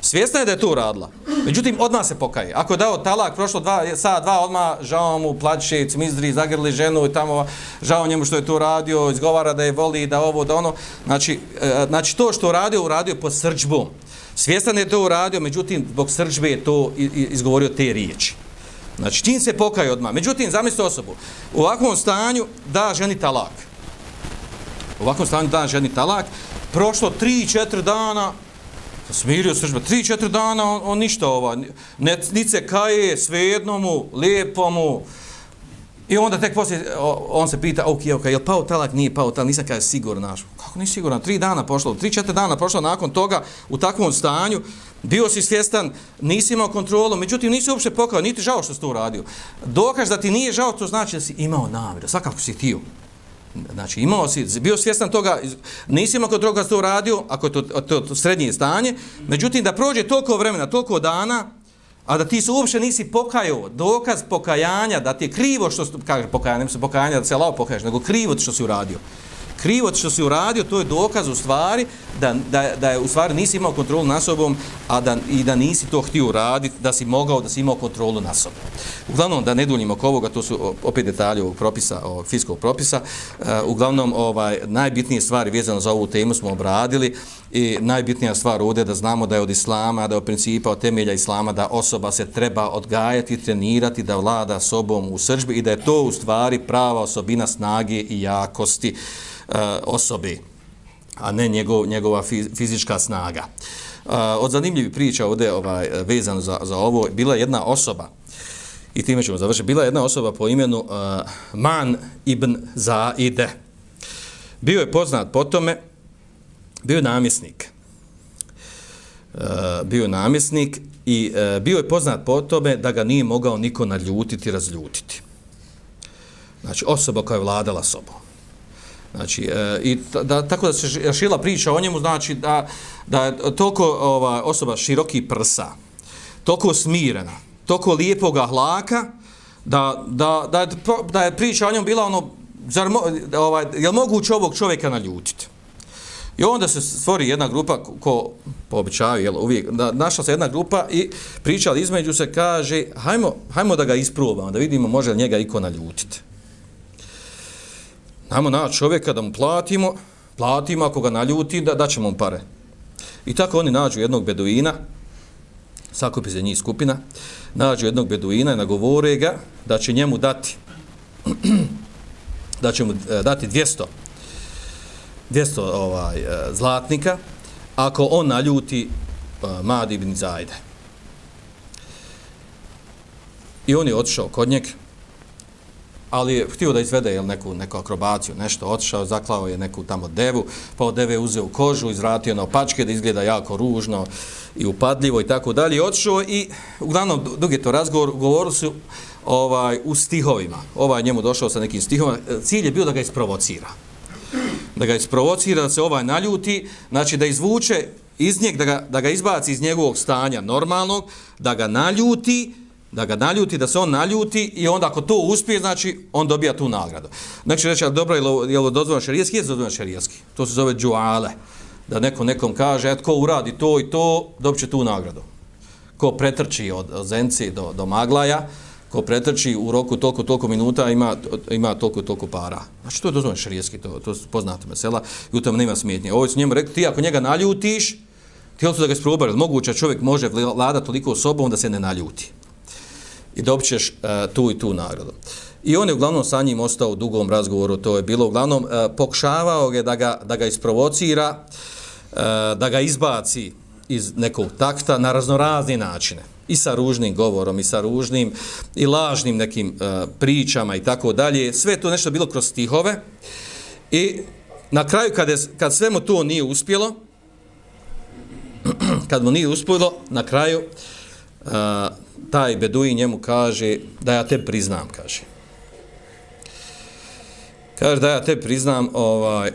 Svjesna je da je to uradila. Međutim, odmah se pokaje. Ako je dao talak, prošlo dva, sad dva, odmah žao mu, plaće, cmizdri, zagrli ženu i tamo, žao njemu što je to radio, izgovara da je voli, da ovo, da ono. Znači, e, znači to što uradio, uradio po srđbom. Svjestan je to uradio, međutim, zbog srđbe je to izgovorio te riječi. Znači, čim se pokaje odmah. Međutim, zamislite osobu, u ovakvom stanju da ženi talak. U ovakvom stanju da ženi talak, prošlo 3-4 dana, smirio srđba, 3-4 dana, on, on ništa ova, ne, nice kaje, svejedno mu, lijepo mu, i onda tek poslije, on se pita, ok, ok, je li pao talak, nije pao talak, nisam kada je siguran, kako nisi siguran, tri dana pošlo, tri, četiri dana prošlo nakon toga, u takvom stanju, bio si svjestan, nisi imao kontrolu, međutim, nisi uopšte pokao, niti žao što si to uradio. Dokaz da ti nije žao, to znači da si imao namjeru, svakako si htio. Znači, imao si, bio svjestan toga, nisi imao kod droga to uradio, ako je to, to, to srednje stanje, međutim, da prođe toliko vremena, toliko dana, a da ti se uopšte nisi pokajao, dokaz pokajanja, da ti je krivo što, kaže pokajanje, ne se pokajanja da se lao pokaješ, nego krivo što si uradio krivo što si uradio, to je dokaz u stvari da, da, da je u stvari nisi imao kontrolu na sobom a da, i da nisi to htio uraditi, da si mogao, da si imao kontrolu na sobom. Uglavnom, da ne duljimo oko ovoga, to su opet detalje ovog propisa, ovog fiskog propisa, uh, uglavnom, ovaj, najbitnije stvari vezano za ovu temu smo obradili i najbitnija stvar ovdje da znamo da je od islama, da je od principa, od temelja islama, da osoba se treba odgajati, trenirati, da vlada sobom u sržbi i da je to u stvari prava osobina snage i jakosti. Uh, E, osobe, a ne njegov, njegova fizička snaga. E, od zanimljivih priča ovdje ovaj, vezano za, za ovo, bila jedna osoba, i time ćemo završiti, bila jedna osoba po imenu uh, Man ibn Zaide. Bio je poznat po tome, bio je namjesnik. Uh, bio je namjesnik i uh, bio je poznat po tome da ga nije mogao niko naljutiti, razljutiti. Znači, osoba koja je vladala sobom. Znači, e, i da, tako da se šila priča o njemu, znači da, da je toliko ova, osoba široki prsa, toliko smirena, toliko lijepoga hlaka, da, da, da, je, da je priča o njemu bila ono, zar mo, ovaj, je li moguće ovog čovjeka naljutiti? I onda se stvori jedna grupa ko po običaju, jel, uvijek, da, našla se jedna grupa i pričali između se, kaže, hajmo, hajmo da ga isprobamo, da vidimo može li njega iko naljutiti. Namo na čovjeka da mu platimo, platimo ako ga naljuti, da daćemo mu pare. I tako oni nađu jednog beduina, sakupi se njih skupina, nađu jednog beduina i nagovore ga da će njemu dati da će mu e, dati 200 200 ovaj, e, zlatnika ako on naljuti e, Madi ibn Zajde. I on je otišao kod njega, ali je htio da izvede jel, neku, neku akrobaciju, nešto, otišao, zaklao je neku tamo devu, pa od deve uzeo kožu, izvratio na opačke da izgleda jako ružno i upadljivo i tako dalje. Otišao i uglavnom dug je to razgovor, govoru su ovaj, u stihovima. Ovaj njemu došao sa nekim stihovima. Cilj je bio da ga isprovocira. Da ga isprovocira, da se ovaj naljuti, znači da izvuče iz njeg, da ga, da ga izbaci iz njegovog stanja normalnog, da ga naljuti, da ga naljuti, da se on naljuti i onda ako to uspije, znači on dobija tu nagradu. Znači reći, dobro, je li dozvoljeno šarijeski? Je dozvoljeno šarijeski. To se zove džuale. Da neko nekom kaže, et ko uradi to i to, dobit će tu nagradu. Ko pretrči od zenci do, do maglaja, ko pretrči u roku toliko, toliko minuta, ima, ima toliko, toliko para. Znači to je dozvoljeno šarijeski, to, to su poznate mesela i u tome nema smetnje. Ovo su njemu rekli, ti ako njega naljutiš, ti hoćeš da ga isprobari, moguće čovjek može vladati toliko osobom da se ne naljuti i dobit ćeš uh, tu i tu nagradu. I on je uglavnom sa njim ostao u dugom razgovoru, to je bilo uglavnom, uh, pokušavao je da ga, da ga isprovocira, uh, da ga izbaci iz nekog takta na raznorazni načine. i sa ružnim govorom i sa ružnim i lažnim nekim uh, pričama i tako dalje sve to nešto bilo kroz stihove i na kraju kad, je, kad sve mu to nije uspjelo kad mu nije uspjelo na kraju uh, taj beduin njemu kaže da ja te priznam kaže kaže da ja te priznam ovaj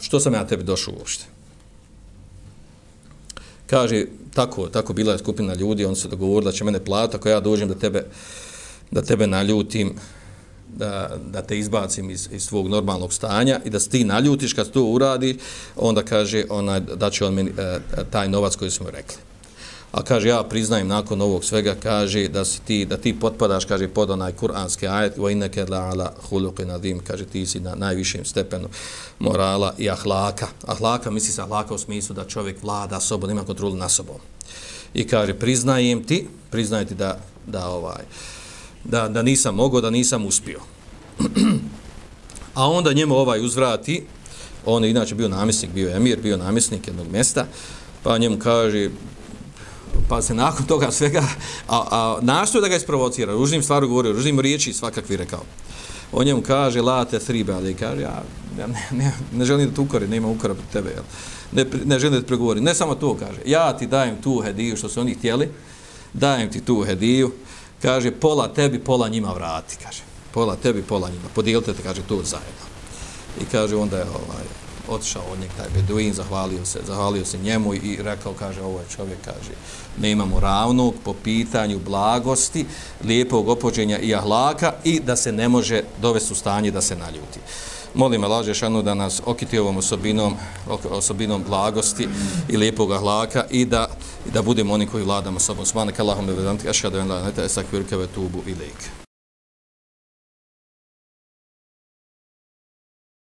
što sam ja tebi došao uopšte kaže tako, tako bila je skupina ljudi, on se dogovorili da će mene plata ako ja dođem da tebe, da tebe naljutim, da, da te izbacim iz, iz svog normalnog stanja i da se ti naljutiš kad to uradi, onda kaže onaj, da će on meni e, e taj novac koji smo rekli. A kaže, ja priznajem nakon ovog svega, kaže da si ti, da ti potpadaš, kaže, pod onaj kuranski ajet, wa inneke la ala huluqi nadim, kaže, ti si na najvišem stepenu morala i ahlaka. Ahlaka, misli se ahlaka u smislu da čovjek vlada sobom, ima kontrolu na sobom. I kaže, priznajem ti, priznajem ti da, da, ovaj, da, da nisam mogao, da nisam uspio. A onda njemu ovaj uzvrati, on je inače bio namjesnik, bio emir, bio namjesnik jednog mjesta, pa njemu kaže, pa se nakon toga svega, a, a našto da ga isprovocira, ružnim stvaru govori, ružnim riječi svakakvi rekao. On njemu kaže, late thribe, ali kaže, ja, ja ne, ne, ne želim da te ukori, nema ukora pred tebe, jel? Ne, ne želim da te pregovori. Ne samo to, kaže, ja ti dajem tu hediju što su oni htjeli, dajem ti tu hediju, kaže, pola tebi, pola njima vrati, kaže. Pola tebi, pola njima. Podijelite te, kaže, to zajedno. I kaže, onda je, ovaj, otišao od njeg taj beduin, zahvalio se, zahvalio se njemu i rekao, kaže, ovo je čovjek, kaže, ne imamo ravnog po pitanju blagosti, lijepog opođenja i ahlaka i da se ne može dovesti u stanje da se naljuti. Molim Allah Žešanu da nas okiti ovom osobinom, osobinom blagosti i lijepog ahlaka i da, i da budemo oni koji vladamo sobom. Svanak Allahom da vedanti, ašhadu en la neta esak virke tubu i lejke.